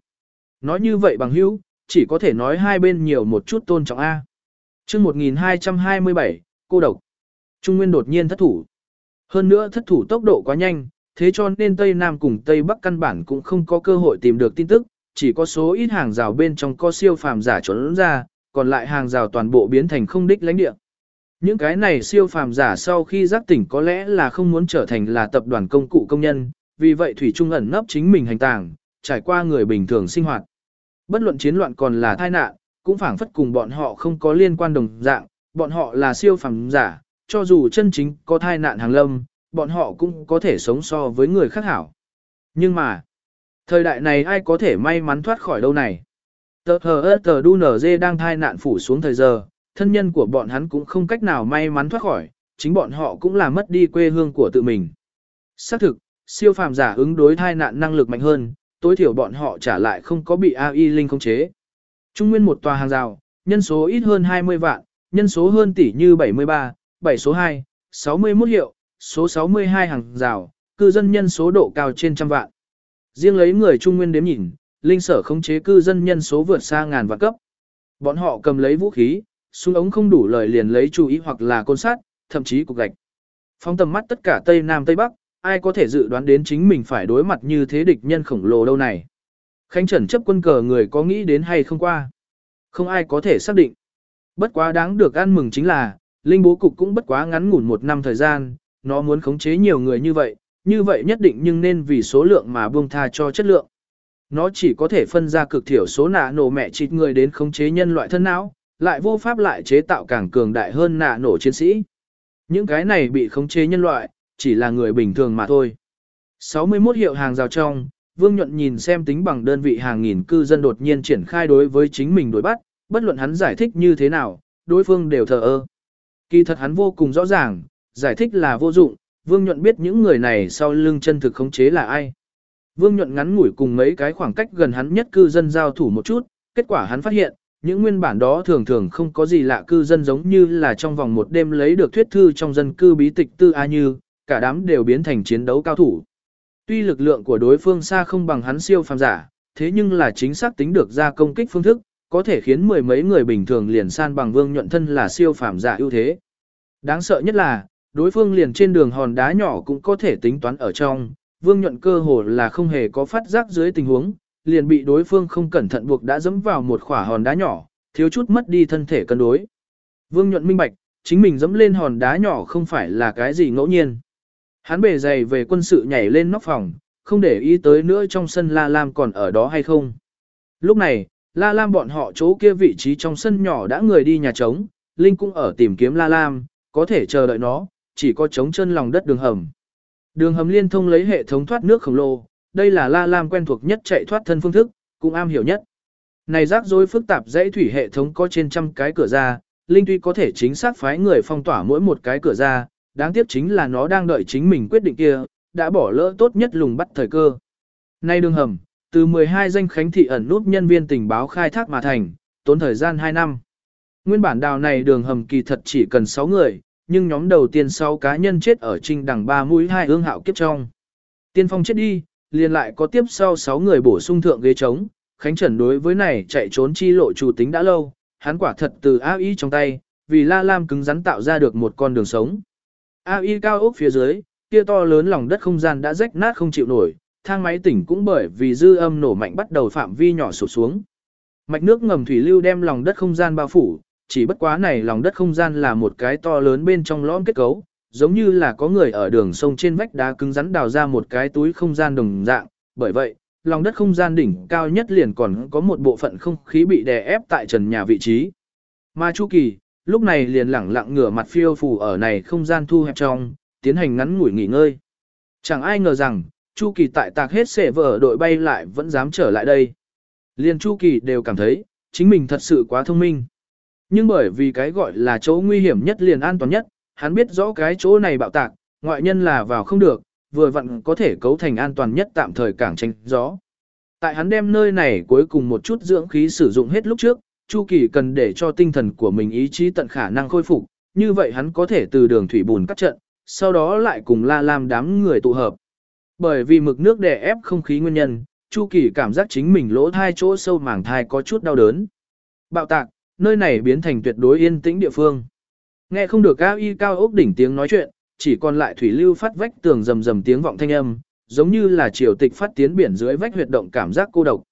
Nói như vậy bằng hữu, chỉ có thể nói hai bên nhiều một chút tôn trọng A. chương 1227, cô độc. Trung Nguyên đột nhiên thất thủ. Hơn nữa thất thủ tốc độ quá nhanh, thế cho nên Tây Nam cùng Tây Bắc căn bản cũng không có cơ hội tìm được tin tức, chỉ có số ít hàng rào bên trong có siêu phàm giả trốn ra, còn lại hàng rào toàn bộ biến thành không đích lãnh địa. Những cái này siêu phàm giả sau khi giác tỉnh có lẽ là không muốn trở thành là tập đoàn công cụ công nhân, vì vậy Thủy Trung ẩn nấp chính mình hành tàng, trải qua người bình thường sinh hoạt. Bất luận chiến loạn còn là tai nạn, cũng phảng phất cùng bọn họ không có liên quan đồng dạng, bọn họ là siêu phàm giả, cho dù chân chính có tai nạn hàng lâm, bọn họ cũng có thể sống so với người khác hảo. Nhưng mà, thời đại này ai có thể may mắn thoát khỏi đâu này? Tờ hờ tờ đu nở dê đang thai nạn phủ xuống thời giờ, thân nhân của bọn hắn cũng không cách nào may mắn thoát khỏi, chính bọn họ cũng là mất đi quê hương của tự mình. Xác thực, siêu phàm giả ứng đối thai nạn năng lực mạnh hơn, tối thiểu bọn họ trả lại không có bị AI linh khống chế. Trung nguyên một tòa hàng rào, nhân số ít hơn 20 vạn, nhân số hơn tỷ như 73, 7 số 2, 61 hiệu, số 62 hàng rào, cư dân nhân số độ cao trên trăm vạn. Riêng lấy người Trung Nguyên đếm nhìn, linh sở khống chế cư dân nhân số vượt xa ngàn vạn cấp. Bọn họ cầm lấy vũ khí, súng ống không đủ lời liền lấy chú ý hoặc là côn sát, thậm chí cục gạch. Phóng tầm mắt tất cả Tây Nam Tây Bắc, ai có thể dự đoán đến chính mình phải đối mặt như thế địch nhân khổng lồ đâu này. Khánh Trần chấp quân cờ người có nghĩ đến hay không qua. Không ai có thể xác định. Bất quá đáng được ăn mừng chính là, Linh bố cục cũng bất quá ngắn ngủn một năm thời gian, nó muốn khống chế nhiều người như vậy, như vậy nhất định nhưng nên vì số lượng mà buông tha cho chất lượng. Nó chỉ có thể phân ra cực thiểu số nạ nổ mẹ chịt người đến khống chế nhân loại thân não, lại vô pháp lại chế tạo càng cường đại hơn nạ nổ chiến sĩ. Những cái này bị khống chế nhân loại, chỉ là người bình thường mà thôi. 61 hiệu hàng rào trong, Vương Nhuận nhìn xem tính bằng đơn vị hàng nghìn cư dân đột nhiên triển khai đối với chính mình đối bắt, bất luận hắn giải thích như thế nào, đối phương đều thờ ơ. Kỳ thật hắn vô cùng rõ ràng, giải thích là vô dụng, Vương Nhuận biết những người này sau lưng chân thực khống chế là ai. Vương Nhuận ngắn ngủi cùng mấy cái khoảng cách gần hắn nhất cư dân giao thủ một chút, kết quả hắn phát hiện, những nguyên bản đó thường thường không có gì lạ cư dân giống như là trong vòng một đêm lấy được thuyết thư trong dân cư bí tịch tư A như, cả đám đều biến thành chiến đấu cao thủ. Tuy lực lượng của đối phương xa không bằng hắn siêu phàm giả, thế nhưng là chính xác tính được ra công kích phương thức, có thể khiến mười mấy người bình thường liền san bằng vương nhuận thân là siêu phàm giả ưu thế. Đáng sợ nhất là, đối phương liền trên đường hòn đá nhỏ cũng có thể tính toán ở trong, vương nhuận cơ hồ là không hề có phát giác dưới tình huống, liền bị đối phương không cẩn thận buộc đã dẫm vào một khỏa hòn đá nhỏ, thiếu chút mất đi thân thể cân đối. Vương nhuận minh bạch, chính mình dẫm lên hòn đá nhỏ không phải là cái gì ngẫu nhiên. Hắn bề dày về quân sự nhảy lên nóc phòng, không để ý tới nữa trong sân La Lam còn ở đó hay không. Lúc này, La Lam bọn họ chỗ kia vị trí trong sân nhỏ đã người đi nhà trống, Linh cũng ở tìm kiếm La Lam, có thể chờ đợi nó, chỉ có trống chân lòng đất đường hầm. Đường hầm liên thông lấy hệ thống thoát nước khổng lồ, đây là La Lam quen thuộc nhất chạy thoát thân phương thức, cũng am hiểu nhất. Này rắc rối phức tạp dãy thủy hệ thống có trên trăm cái cửa ra, Linh tuy có thể chính xác phái người phong tỏa mỗi một cái cửa ra, đáng tiếc chính là nó đang đợi chính mình quyết định kia, đã bỏ lỡ tốt nhất lùng bắt thời cơ. Nay đường hầm, từ 12 danh khánh thị ẩn nút nhân viên tình báo khai thác mà thành, tốn thời gian 2 năm. Nguyên bản đào này đường hầm kỳ thật chỉ cần 6 người, nhưng nhóm đầu tiên 6 cá nhân chết ở trinh đằng ba mũi hai ương hạo kiếp trong. Tiên phong chết đi, liền lại có tiếp sau 6 người bổ sung thượng ghế trống, Khánh Trần đối với này chạy trốn chi lộ chủ tính đã lâu, hắn quả thật từ AI trong tay, vì La Lam cứng rắn tạo ra được một con đường sống. AI cao ốc phía dưới, kia to lớn lòng đất không gian đã rách nát không chịu nổi, thang máy tỉnh cũng bởi vì dư âm nổ mạnh bắt đầu phạm vi nhỏ sụt xuống. Mạch nước ngầm thủy lưu đem lòng đất không gian bao phủ, chỉ bất quá này lòng đất không gian là một cái to lớn bên trong lõm kết cấu, giống như là có người ở đường sông trên vách đá cứng rắn đào ra một cái túi không gian đồng dạng, bởi vậy, lòng đất không gian đỉnh cao nhất liền còn có một bộ phận không khí bị đè ép tại trần nhà vị trí. Mà Chu Kỳ, lúc này liền lẳng lặng ngửa mặt phiêu phù ở này không gian thu hẹp trong, tiến hành ngắn ngủi nghỉ ngơi. Chẳng ai ngờ rằng, Chu Kỳ tại tạc hết xệ vở đội bay lại vẫn dám trở lại đây. liền Chu Kỳ đều cảm thấy, chính mình thật sự quá thông minh. Nhưng bởi vì cái gọi là chỗ nguy hiểm nhất liền an toàn nhất, hắn biết rõ cái chỗ này bạo tạc, ngoại nhân là vào không được, vừa vặn có thể cấu thành an toàn nhất tạm thời cảng tranh gió. Tại hắn đem nơi này cuối cùng một chút dưỡng khí sử dụng hết lúc trước, Chu Kỳ cần để cho tinh thần của mình ý chí tận khả năng khôi phục, như vậy hắn có thể từ đường thủy bùn cắt trận, sau đó lại cùng La Lam đám người tụ hợp. Bởi vì mực nước đè ép không khí nguyên nhân, Chu Kỳ cảm giác chính mình lỗ thai chỗ sâu màng thai có chút đau đớn. Bạo tạc, nơi này biến thành tuyệt đối yên tĩnh địa phương. Nghe không được cao y cao ốc đỉnh tiếng nói chuyện, chỉ còn lại thủy lưu phát vách tường rầm rầm tiếng vọng thanh âm, giống như là triều tịch phát tiến biển dưới vách huyệt động cảm giác cô độc.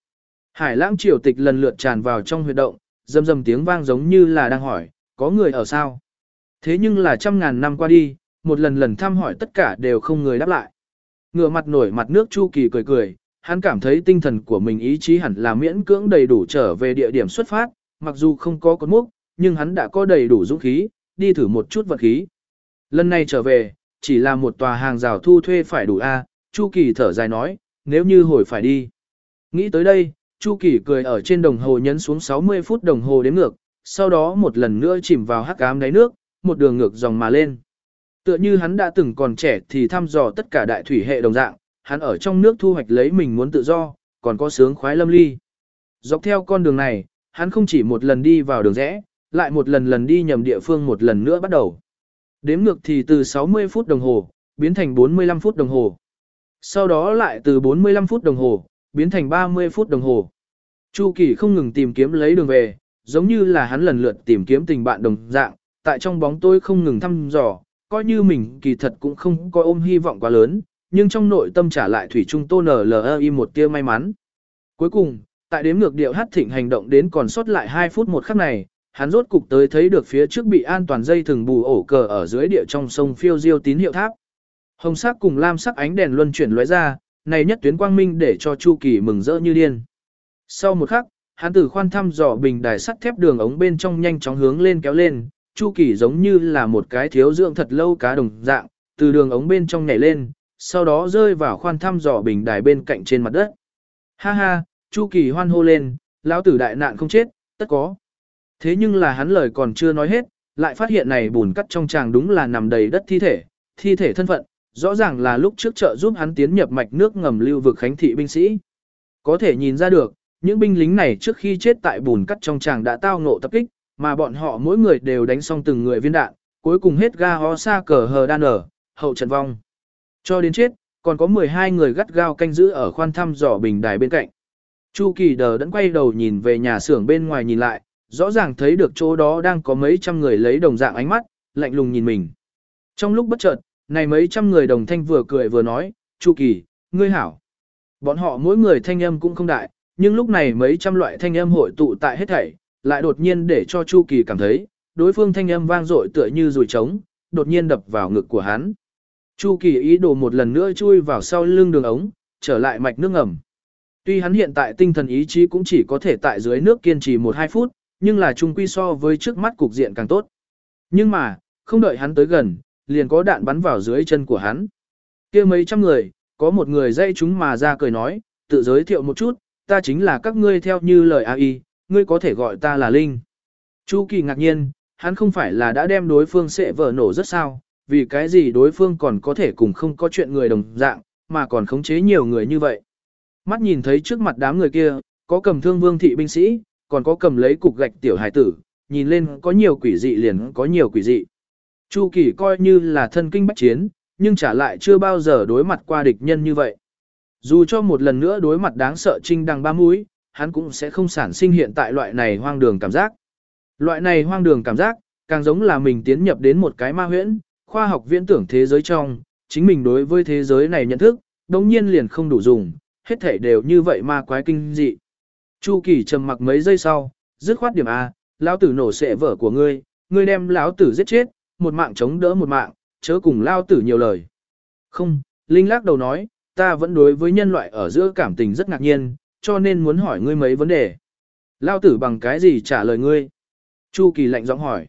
Hải lãng triều tịch lần lượt tràn vào trong huyệt động, rầm rầm tiếng vang giống như là đang hỏi, có người ở sao? Thế nhưng là trăm ngàn năm qua đi, một lần lần thăm hỏi tất cả đều không người đáp lại. Ngựa mặt nổi mặt nước Chu Kỳ cười cười, hắn cảm thấy tinh thần của mình ý chí hẳn là miễn cưỡng đầy đủ trở về địa điểm xuất phát, mặc dù không có cột mốc, nhưng hắn đã có đầy đủ dũng khí, đi thử một chút vật khí. Lần này trở về, chỉ là một tòa hàng rào thu thuê phải đủ A, Chu Kỳ thở dài nói, nếu như hồi phải đi. Nghĩ tới đây, Chu Kỳ cười ở trên đồng hồ nhấn xuống 60 phút đồng hồ đến ngược, sau đó một lần nữa chìm vào hắc ám đáy nước, một đường ngược dòng mà lên. Tựa như hắn đã từng còn trẻ thì thăm dò tất cả đại thủy hệ đồng dạng, hắn ở trong nước thu hoạch lấy mình muốn tự do, còn có sướng khoái lâm ly. Dọc theo con đường này, hắn không chỉ một lần đi vào đường rẽ, lại một lần lần đi nhầm địa phương một lần nữa bắt đầu. Đếm ngược thì từ 60 phút đồng hồ, biến thành 45 phút đồng hồ. Sau đó lại từ 45 phút đồng hồ, biến thành 30 phút đồng hồ. Chu Kỳ không ngừng tìm kiếm lấy đường về, giống như là hắn lần lượt tìm kiếm tình bạn đồng dạng, tại trong bóng tôi không ngừng thăm dò, coi như mình kỳ thật cũng không có ôm hy vọng quá lớn, nhưng trong nội tâm trả lại thủy trung tô nở LI một tia may mắn. Cuối cùng, tại đếm ngược điệu hát thịnh hành động đến còn sót lại 2 phút một khắc này, hắn rốt cục tới thấy được phía trước bị an toàn dây thừng bù ổ cờ ở dưới địa trong sông phiêu diêu tín hiệu tháp. Hồng sắc cùng lam sắc ánh đèn luân chuyển lóe ra, này nhất tuyến quang minh để cho Chu Kỳ mừng rỡ như điên. Sau một khắc, hắn từ khoan thăm dò bình đài sắt thép đường ống bên trong nhanh chóng hướng lên kéo lên, Chu Kỳ giống như là một cái thiếu dưỡng thật lâu cá đồng dạng, từ đường ống bên trong nhảy lên, sau đó rơi vào khoan thăm dò bình đài bên cạnh trên mặt đất. Ha ha, Chu Kỳ hoan hô lên, lão tử đại nạn không chết, tất có. Thế nhưng là hắn lời còn chưa nói hết, lại phát hiện này bùn cắt trong tràng đúng là nằm đầy đất thi thể, thi thể thân phận, rõ ràng là lúc trước trợ giúp hắn tiến nhập mạch nước ngầm lưu vực khánh thị binh sĩ. Có thể nhìn ra được, những binh lính này trước khi chết tại bùn cắt trong tràng đã tao ngộ tập kích, mà bọn họ mỗi người đều đánh xong từng người viên đạn, cuối cùng hết ga ho xa cờ hờ đan ở, hậu trận vong. Cho đến chết, còn có 12 người gắt gao canh giữ ở khoan thăm dò bình đài bên cạnh. Chu Kỳ đờ đẫn quay đầu nhìn về nhà xưởng bên ngoài nhìn lại, rõ ràng thấy được chỗ đó đang có mấy trăm người lấy đồng dạng ánh mắt, lạnh lùng nhìn mình. Trong lúc bất chợt, này mấy trăm người đồng thanh vừa cười vừa nói, Chu Kỳ, ngươi hảo. Bọn họ mỗi người thanh âm cũng không đại, nhưng lúc này mấy trăm loại thanh âm hội tụ tại hết thảy, lại đột nhiên để cho Chu Kỳ cảm thấy, đối phương thanh âm vang dội tựa như rùi trống, đột nhiên đập vào ngực của hắn. Chu Kỳ ý đồ một lần nữa chui vào sau lưng đường ống, trở lại mạch nước ngầm. Tuy hắn hiện tại tinh thần ý chí cũng chỉ có thể tại dưới nước kiên trì 1-2 phút, nhưng là chung quy so với trước mắt cục diện càng tốt. Nhưng mà, không đợi hắn tới gần, liền có đạn bắn vào dưới chân của hắn. kia mấy trăm người, có một người dây chúng mà ra cười nói, tự giới thiệu một chút, ta chính là các ngươi theo như lời AI, ngươi có thể gọi ta là Linh. Chu Kỳ ngạc nhiên, hắn không phải là đã đem đối phương sẽ vỡ nổ rất sao, vì cái gì đối phương còn có thể cùng không có chuyện người đồng dạng, mà còn khống chế nhiều người như vậy. Mắt nhìn thấy trước mặt đám người kia, có cầm thương vương thị binh sĩ, còn có cầm lấy cục gạch tiểu hải tử, nhìn lên có nhiều quỷ dị liền có nhiều quỷ dị. Chu Kỳ coi như là thân kinh bách chiến, nhưng trả lại chưa bao giờ đối mặt qua địch nhân như vậy. Dù cho một lần nữa đối mặt đáng sợ trinh đằng ba mũi, hắn cũng sẽ không sản sinh hiện tại loại này hoang đường cảm giác. Loại này hoang đường cảm giác, càng giống là mình tiến nhập đến một cái ma huyễn, khoa học viễn tưởng thế giới trong, chính mình đối với thế giới này nhận thức, đống nhiên liền không đủ dùng, hết thể đều như vậy ma quái kinh dị. Chu Kỳ trầm mặc mấy giây sau, dứt khoát điểm A, lão tử nổ sệ vở của ngươi, ngươi đem lão tử giết chết, một mạng chống đỡ một mạng, chớ cùng lão tử nhiều lời. Không, Linh lắc đầu nói, ta vẫn đối với nhân loại ở giữa cảm tình rất ngạc nhiên, cho nên muốn hỏi ngươi mấy vấn đề. Lão tử bằng cái gì trả lời ngươi? Chu Kỳ lạnh giọng hỏi.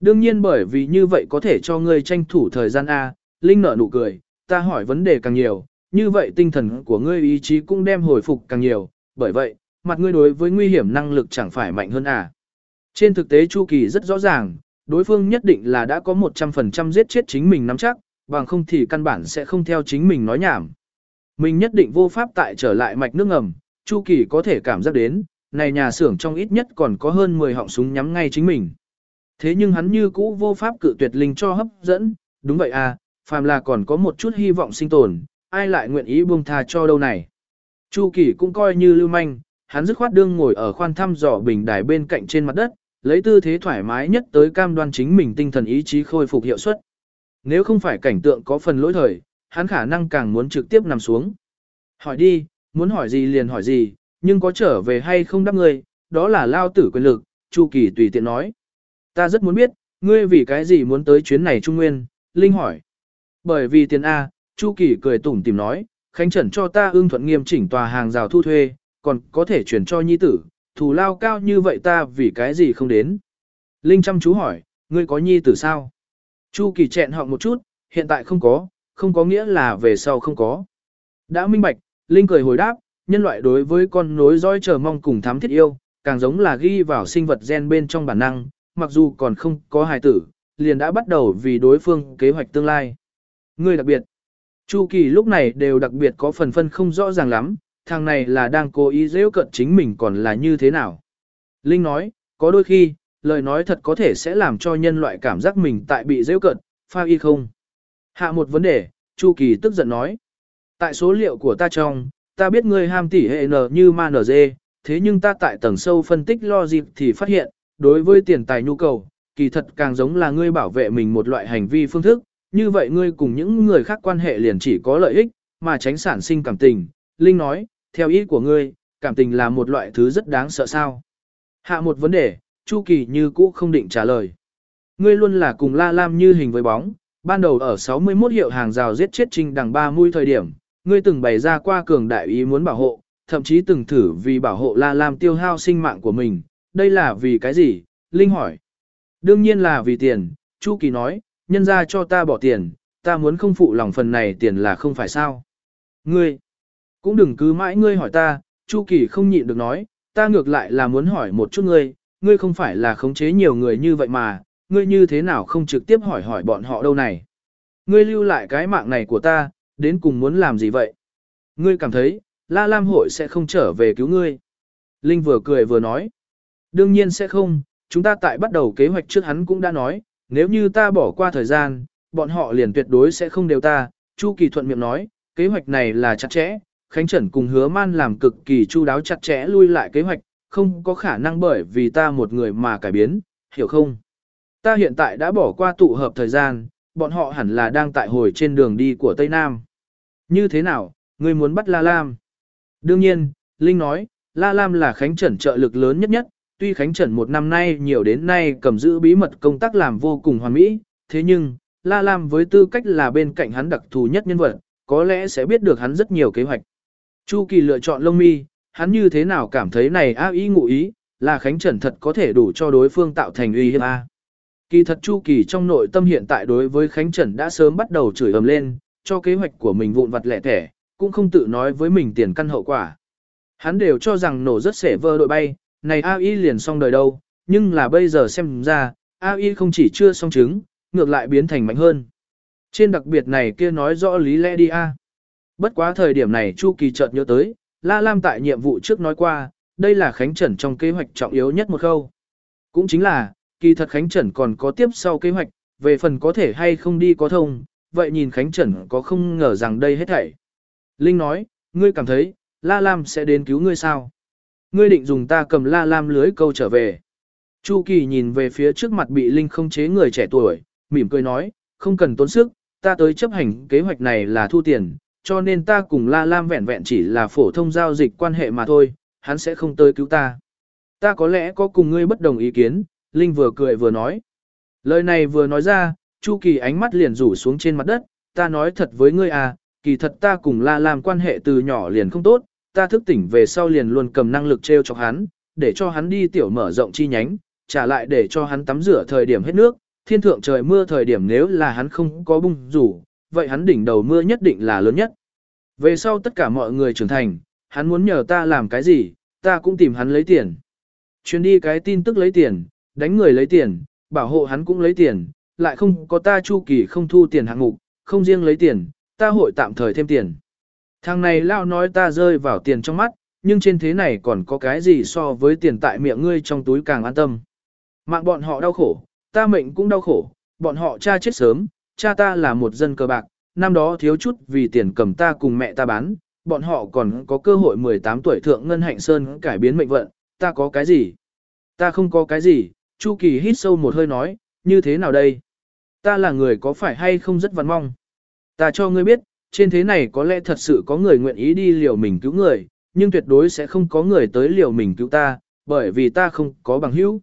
Đương nhiên bởi vì như vậy có thể cho ngươi tranh thủ thời gian A, Linh nở nụ cười, ta hỏi vấn đề càng nhiều, như vậy tinh thần của ngươi ý chí cũng đem hồi phục càng nhiều, bởi vậy, mặt ngươi đối với nguy hiểm năng lực chẳng phải mạnh hơn à. Trên thực tế Chu Kỳ rất rõ ràng, đối phương nhất định là đã có 100% giết chết chính mình nắm chắc, bằng không thì căn bản sẽ không theo chính mình nói nhảm. Mình nhất định vô pháp tại trở lại mạch nước ngầm, Chu Kỳ có thể cảm giác đến, này nhà xưởng trong ít nhất còn có hơn 10 họng súng nhắm ngay chính mình. Thế nhưng hắn như cũ vô pháp cự tuyệt linh cho hấp dẫn, đúng vậy à, phàm là còn có một chút hy vọng sinh tồn, ai lại nguyện ý buông tha cho đâu này. Chu Kỳ cũng coi như lưu manh, hắn dứt khoát đương ngồi ở khoan thăm dò bình đài bên cạnh trên mặt đất, lấy tư thế thoải mái nhất tới cam đoan chính mình tinh thần ý chí khôi phục hiệu suất. Nếu không phải cảnh tượng có phần lỗi thời, hắn khả năng càng muốn trực tiếp nằm xuống. Hỏi đi, muốn hỏi gì liền hỏi gì, nhưng có trở về hay không đáp ngươi, đó là lao tử quyền lực, Chu Kỳ tùy tiện nói. Ta rất muốn biết, ngươi vì cái gì muốn tới chuyến này Trung Nguyên, Linh hỏi. Bởi vì tiền A, Chu Kỳ cười tủm tìm nói, Khánh Trần cho ta ưng thuận nghiêm chỉnh tòa hàng rào thu thuê, còn có thể chuyển cho nhi tử, thù lao cao như vậy ta vì cái gì không đến. Linh chăm chú hỏi, ngươi có nhi tử sao? Chu Kỳ chẹn họng một chút, hiện tại không có, không có nghĩa là về sau không có. Đã minh bạch, Linh cười hồi đáp, nhân loại đối với con nối dõi chờ mong cùng thám thiết yêu, càng giống là ghi vào sinh vật gen bên trong bản năng, mặc dù còn không có hài tử, liền đã bắt đầu vì đối phương kế hoạch tương lai. Ngươi đặc biệt, Chu Kỳ lúc này đều đặc biệt có phần phân không rõ ràng lắm, thằng này là đang cố ý dễ cận chính mình còn là như thế nào. Linh nói, có đôi khi, lời nói thật có thể sẽ làm cho nhân loại cảm giác mình tại bị dễ cận, pha y không. Hạ một vấn đề, Chu Kỳ tức giận nói. Tại số liệu của ta trong, ta biết ngươi ham tỉ hệ n như ma nz, thế nhưng ta tại tầng sâu phân tích logic thì phát hiện, đối với tiền tài nhu cầu, kỳ thật càng giống là ngươi bảo vệ mình một loại hành vi phương thức, như vậy ngươi cùng những người khác quan hệ liền chỉ có lợi ích, mà tránh sản sinh cảm tình. Linh nói, theo ý của ngươi, cảm tình là một loại thứ rất đáng sợ sao. Hạ một vấn đề, Chu Kỳ như cũ không định trả lời. Ngươi luôn là cùng La Lam như hình với bóng, ban đầu ở 61 hiệu hàng rào giết chết trinh đằng ba mũi thời điểm, ngươi từng bày ra qua cường đại ý muốn bảo hộ, thậm chí từng thử vì bảo hộ La Lam tiêu hao sinh mạng của mình, đây là vì cái gì? Linh hỏi. Đương nhiên là vì tiền, Chu Kỳ nói, nhân ra cho ta bỏ tiền, ta muốn không phụ lòng phần này tiền là không phải sao. Ngươi, cũng đừng cứ mãi ngươi hỏi ta, Chu Kỳ không nhịn được nói, ta ngược lại là muốn hỏi một chút ngươi, ngươi không phải là khống chế nhiều người như vậy mà, ngươi như thế nào không trực tiếp hỏi hỏi bọn họ đâu này. Ngươi lưu lại cái mạng này của ta, đến cùng muốn làm gì vậy? Ngươi cảm thấy, La Lam hội sẽ không trở về cứu ngươi. Linh vừa cười vừa nói. Đương nhiên sẽ không, chúng ta tại bắt đầu kế hoạch trước hắn cũng đã nói, nếu như ta bỏ qua thời gian, bọn họ liền tuyệt đối sẽ không đều ta. Chu Kỳ thuận miệng nói, kế hoạch này là chặt chẽ, Khánh Trần cùng hứa man làm cực kỳ chu đáo chặt chẽ lui lại kế hoạch, không có khả năng bởi vì ta một người mà cải biến, hiểu không? Ta hiện tại đã bỏ qua tụ hợp thời gian, bọn họ hẳn là đang tại hồi trên đường đi của Tây Nam. Như thế nào, ngươi muốn bắt La Lam? Đương nhiên, Linh nói, La Lam là Khánh Trần trợ lực lớn nhất nhất, tuy Khánh Trần một năm nay nhiều đến nay cầm giữ bí mật công tác làm vô cùng hoàn mỹ, thế nhưng, La Lam với tư cách là bên cạnh hắn đặc thù nhất nhân vật, có lẽ sẽ biết được hắn rất nhiều kế hoạch. Chu Kỳ lựa chọn lông mi, hắn như thế nào cảm thấy này áo ý ngụ ý, là Khánh Trần thật có thể đủ cho đối phương tạo thành uy hiếp a. Kỳ thật Chu Kỳ trong nội tâm hiện tại đối với Khánh Trần đã sớm bắt đầu chửi ầm lên, cho kế hoạch của mình vụn vặt lẻ thẻ, cũng không tự nói với mình tiền căn hậu quả. Hắn đều cho rằng nổ rất sẻ vơ đội bay, này AI liền xong đời đâu, nhưng là bây giờ xem ra, AI không chỉ chưa xong chứng, ngược lại biến thành mạnh hơn. Trên đặc biệt này kia nói rõ lý lẽ đi a. Bất quá thời điểm này Chu Kỳ chợt nhớ tới, La Lam tại nhiệm vụ trước nói qua, đây là Khánh Trần trong kế hoạch trọng yếu nhất một khâu. Cũng chính là, kỳ thật Khánh Trần còn có tiếp sau kế hoạch, về phần có thể hay không đi có thông, vậy nhìn Khánh Trần có không ngờ rằng đây hết thảy. Linh nói, ngươi cảm thấy, La Lam sẽ đến cứu ngươi sao? Ngươi định dùng ta cầm La Lam lưới câu trở về. Chu Kỳ nhìn về phía trước mặt bị Linh không chế người trẻ tuổi, mỉm cười nói, không cần tốn sức, ta tới chấp hành kế hoạch này là thu tiền, cho nên ta cùng La Lam vẹn vẹn chỉ là phổ thông giao dịch quan hệ mà thôi, hắn sẽ không tới cứu ta. Ta có lẽ có cùng ngươi bất đồng ý kiến, Linh vừa cười vừa nói. Lời này vừa nói ra, Chu Kỳ ánh mắt liền rủ xuống trên mặt đất, ta nói thật với ngươi à, kỳ thật ta cùng La Lam quan hệ từ nhỏ liền không tốt, ta thức tỉnh về sau liền luôn cầm năng lực treo cho hắn, để cho hắn đi tiểu mở rộng chi nhánh, trả lại để cho hắn tắm rửa thời điểm hết nước, thiên thượng trời mưa thời điểm nếu là hắn không có bung rủ, vậy hắn đỉnh đầu mưa nhất định là lớn nhất. Về sau tất cả mọi người trưởng thành, hắn muốn nhờ ta làm cái gì, ta cũng tìm hắn lấy tiền. Chuyến đi cái tin tức lấy tiền, đánh người lấy tiền, bảo hộ hắn cũng lấy tiền, lại không có ta chu kỳ không thu tiền hạng mục, không riêng lấy tiền, ta hội tạm thời thêm tiền. Thằng này lao nói ta rơi vào tiền trong mắt, nhưng trên thế này còn có cái gì so với tiền tại miệng ngươi trong túi càng an tâm. Mạng bọn họ đau khổ, ta mệnh cũng đau khổ, bọn họ cha chết sớm, cha ta là một dân cờ bạc, năm đó thiếu chút vì tiền cầm ta cùng mẹ ta bán, bọn họ còn có cơ hội 18 tuổi thượng ngân hạnh sơn cải biến mệnh vận, ta có cái gì? Ta không có cái gì, Chu Kỳ hít sâu một hơi nói, như thế nào đây? Ta là người có phải hay không rất văn mong? Ta cho ngươi biết, trên thế này có lẽ thật sự có người nguyện ý đi liều mình cứu người, nhưng tuyệt đối sẽ không có người tới liều mình cứu ta, bởi vì ta không có bằng hữu.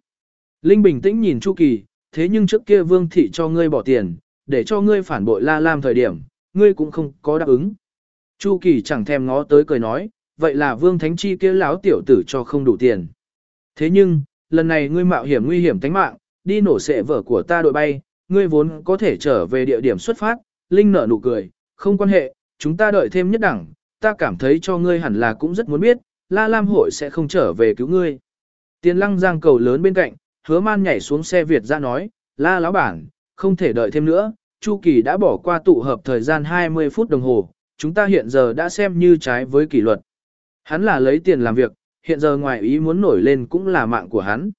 Linh bình tĩnh nhìn Chu Kỳ, thế nhưng trước kia Vương Thị cho ngươi bỏ tiền, để cho ngươi phản bội La Lam thời điểm, ngươi cũng không có đáp ứng. Chu Kỳ chẳng thèm ngó tới cười nói, vậy là Vương Thánh Chi kia láo tiểu tử cho không đủ tiền. Thế nhưng, lần này ngươi mạo hiểm nguy hiểm tánh mạng, đi nổ sệ vở của ta đội bay, ngươi vốn có thể trở về địa điểm xuất phát, Linh nở nụ cười, không quan hệ, chúng ta đợi thêm nhất đẳng, ta cảm thấy cho ngươi hẳn là cũng rất muốn biết, La Lam hội sẽ không trở về cứu ngươi. Tiền lăng giang cầu lớn bên cạnh, hứa man nhảy xuống xe Việt ra nói, La lão bản, không thể đợi thêm nữa, Chu Kỳ đã bỏ qua tụ hợp thời gian 20 phút đồng hồ, chúng ta hiện giờ đã xem như trái với kỷ luật. Hắn là lấy tiền làm việc, hiện giờ ngoài ý muốn nổi lên cũng là mạng của hắn.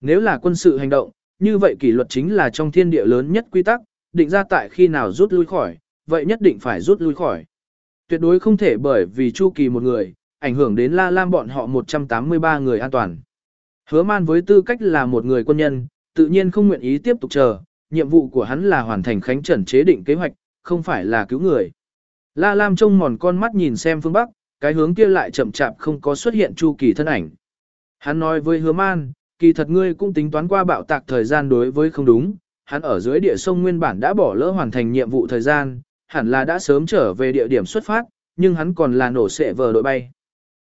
Nếu là quân sự hành động, như vậy kỷ luật chính là trong thiên địa lớn nhất quy tắc, định ra tại khi nào rút lui khỏi, vậy nhất định phải rút lui khỏi. Tuyệt đối không thể bởi vì Chu Kỳ một người, ảnh hưởng đến La Lam bọn họ 183 người an toàn. Hứa man với tư cách là một người quân nhân, tự nhiên không nguyện ý tiếp tục chờ, nhiệm vụ của hắn là hoàn thành khánh trần chế định kế hoạch, không phải là cứu người. La Lam trông mòn con mắt nhìn xem phương Bắc, cái hướng kia lại chậm chạp không có xuất hiện Chu Kỳ thân ảnh. Hắn nói với hứa man, kỳ thật ngươi cũng tính toán qua bạo tạc thời gian đối với không đúng, hắn ở dưới địa sông nguyên bản đã bỏ lỡ hoàn thành nhiệm vụ thời gian, hẳn là đã sớm trở về địa điểm xuất phát, nhưng hắn còn là nổ sệ vờ đội bay.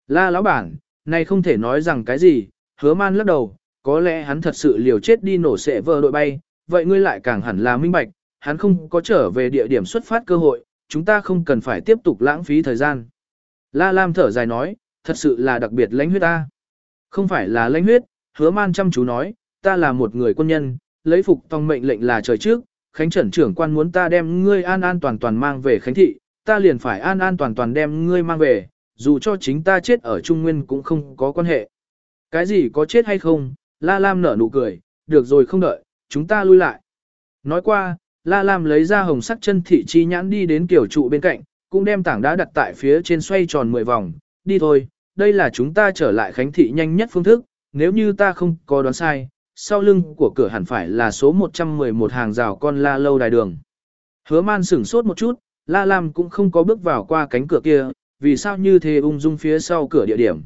La lão bản, này không thể nói rằng cái gì, hứa man lắc đầu, có lẽ hắn thật sự liều chết đi nổ sệ vờ đội bay, vậy ngươi lại càng hẳn là minh bạch, hắn không có trở về địa điểm xuất phát cơ hội, chúng ta không cần phải tiếp tục lãng phí thời gian. La Lam thở dài nói, thật sự là đặc biệt lãnh huyết ta. Không phải là lãnh huyết, hứa man chăm chú nói, ta là một người quân nhân, lấy phục tòng mệnh lệnh là trời trước, Khánh Trần trưởng quan muốn ta đem ngươi an an toàn toàn mang về Khánh Thị, ta liền phải an an toàn toàn đem ngươi mang về, dù cho chính ta chết ở Trung Nguyên cũng không có quan hệ. Cái gì có chết hay không, La Lam nở nụ cười, được rồi không đợi, chúng ta lui lại. Nói qua, La Lam lấy ra hồng sắc chân thị chi nhãn đi đến kiểu trụ bên cạnh, cũng đem tảng đá đặt tại phía trên xoay tròn 10 vòng, đi thôi, đây là chúng ta trở lại Khánh Thị nhanh nhất phương thức, nếu như ta không có đoán sai, sau lưng của cửa hẳn phải là số 111 hàng rào con la lâu đài đường. Hứa man sửng sốt một chút, la lam cũng không có bước vào qua cánh cửa kia, vì sao như thế ung dung phía sau cửa địa điểm.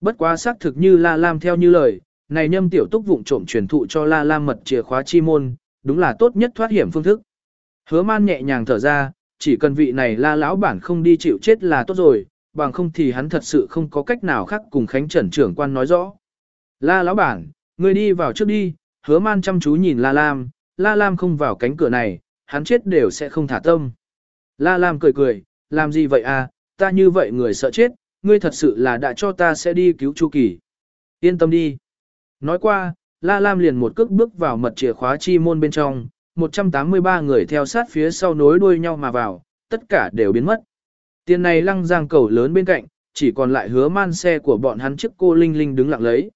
Bất quá xác thực như la lam theo như lời, này nhâm tiểu túc vụng trộm truyền thụ cho la lam mật chìa khóa chi môn, đúng là tốt nhất thoát hiểm phương thức. Hứa man nhẹ nhàng thở ra, chỉ cần vị này la lão bản không đi chịu chết là tốt rồi, bằng không thì hắn thật sự không có cách nào khác cùng Khánh Trần trưởng quan nói rõ. La lão bản, Người đi vào trước đi, hứa man chăm chú nhìn La Lam, La Lam không vào cánh cửa này, hắn chết đều sẽ không thả tâm. La Lam cười cười, làm gì vậy à, ta như vậy người sợ chết, ngươi thật sự là đã cho ta sẽ đi cứu Chu Kỳ. Yên tâm đi. Nói qua, La Lam liền một cước bước vào mật chìa khóa chi môn bên trong, 183 người theo sát phía sau nối đuôi nhau mà vào, tất cả đều biến mất. Tiền này lăng giang cầu lớn bên cạnh, chỉ còn lại hứa man xe của bọn hắn chiếc cô Linh Linh đứng lặng lấy.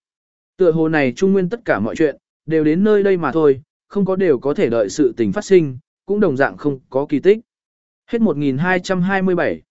Tựa hồ này trung nguyên tất cả mọi chuyện, đều đến nơi đây mà thôi, không có đều có thể đợi sự tình phát sinh, cũng đồng dạng không có kỳ tích. Hết 1227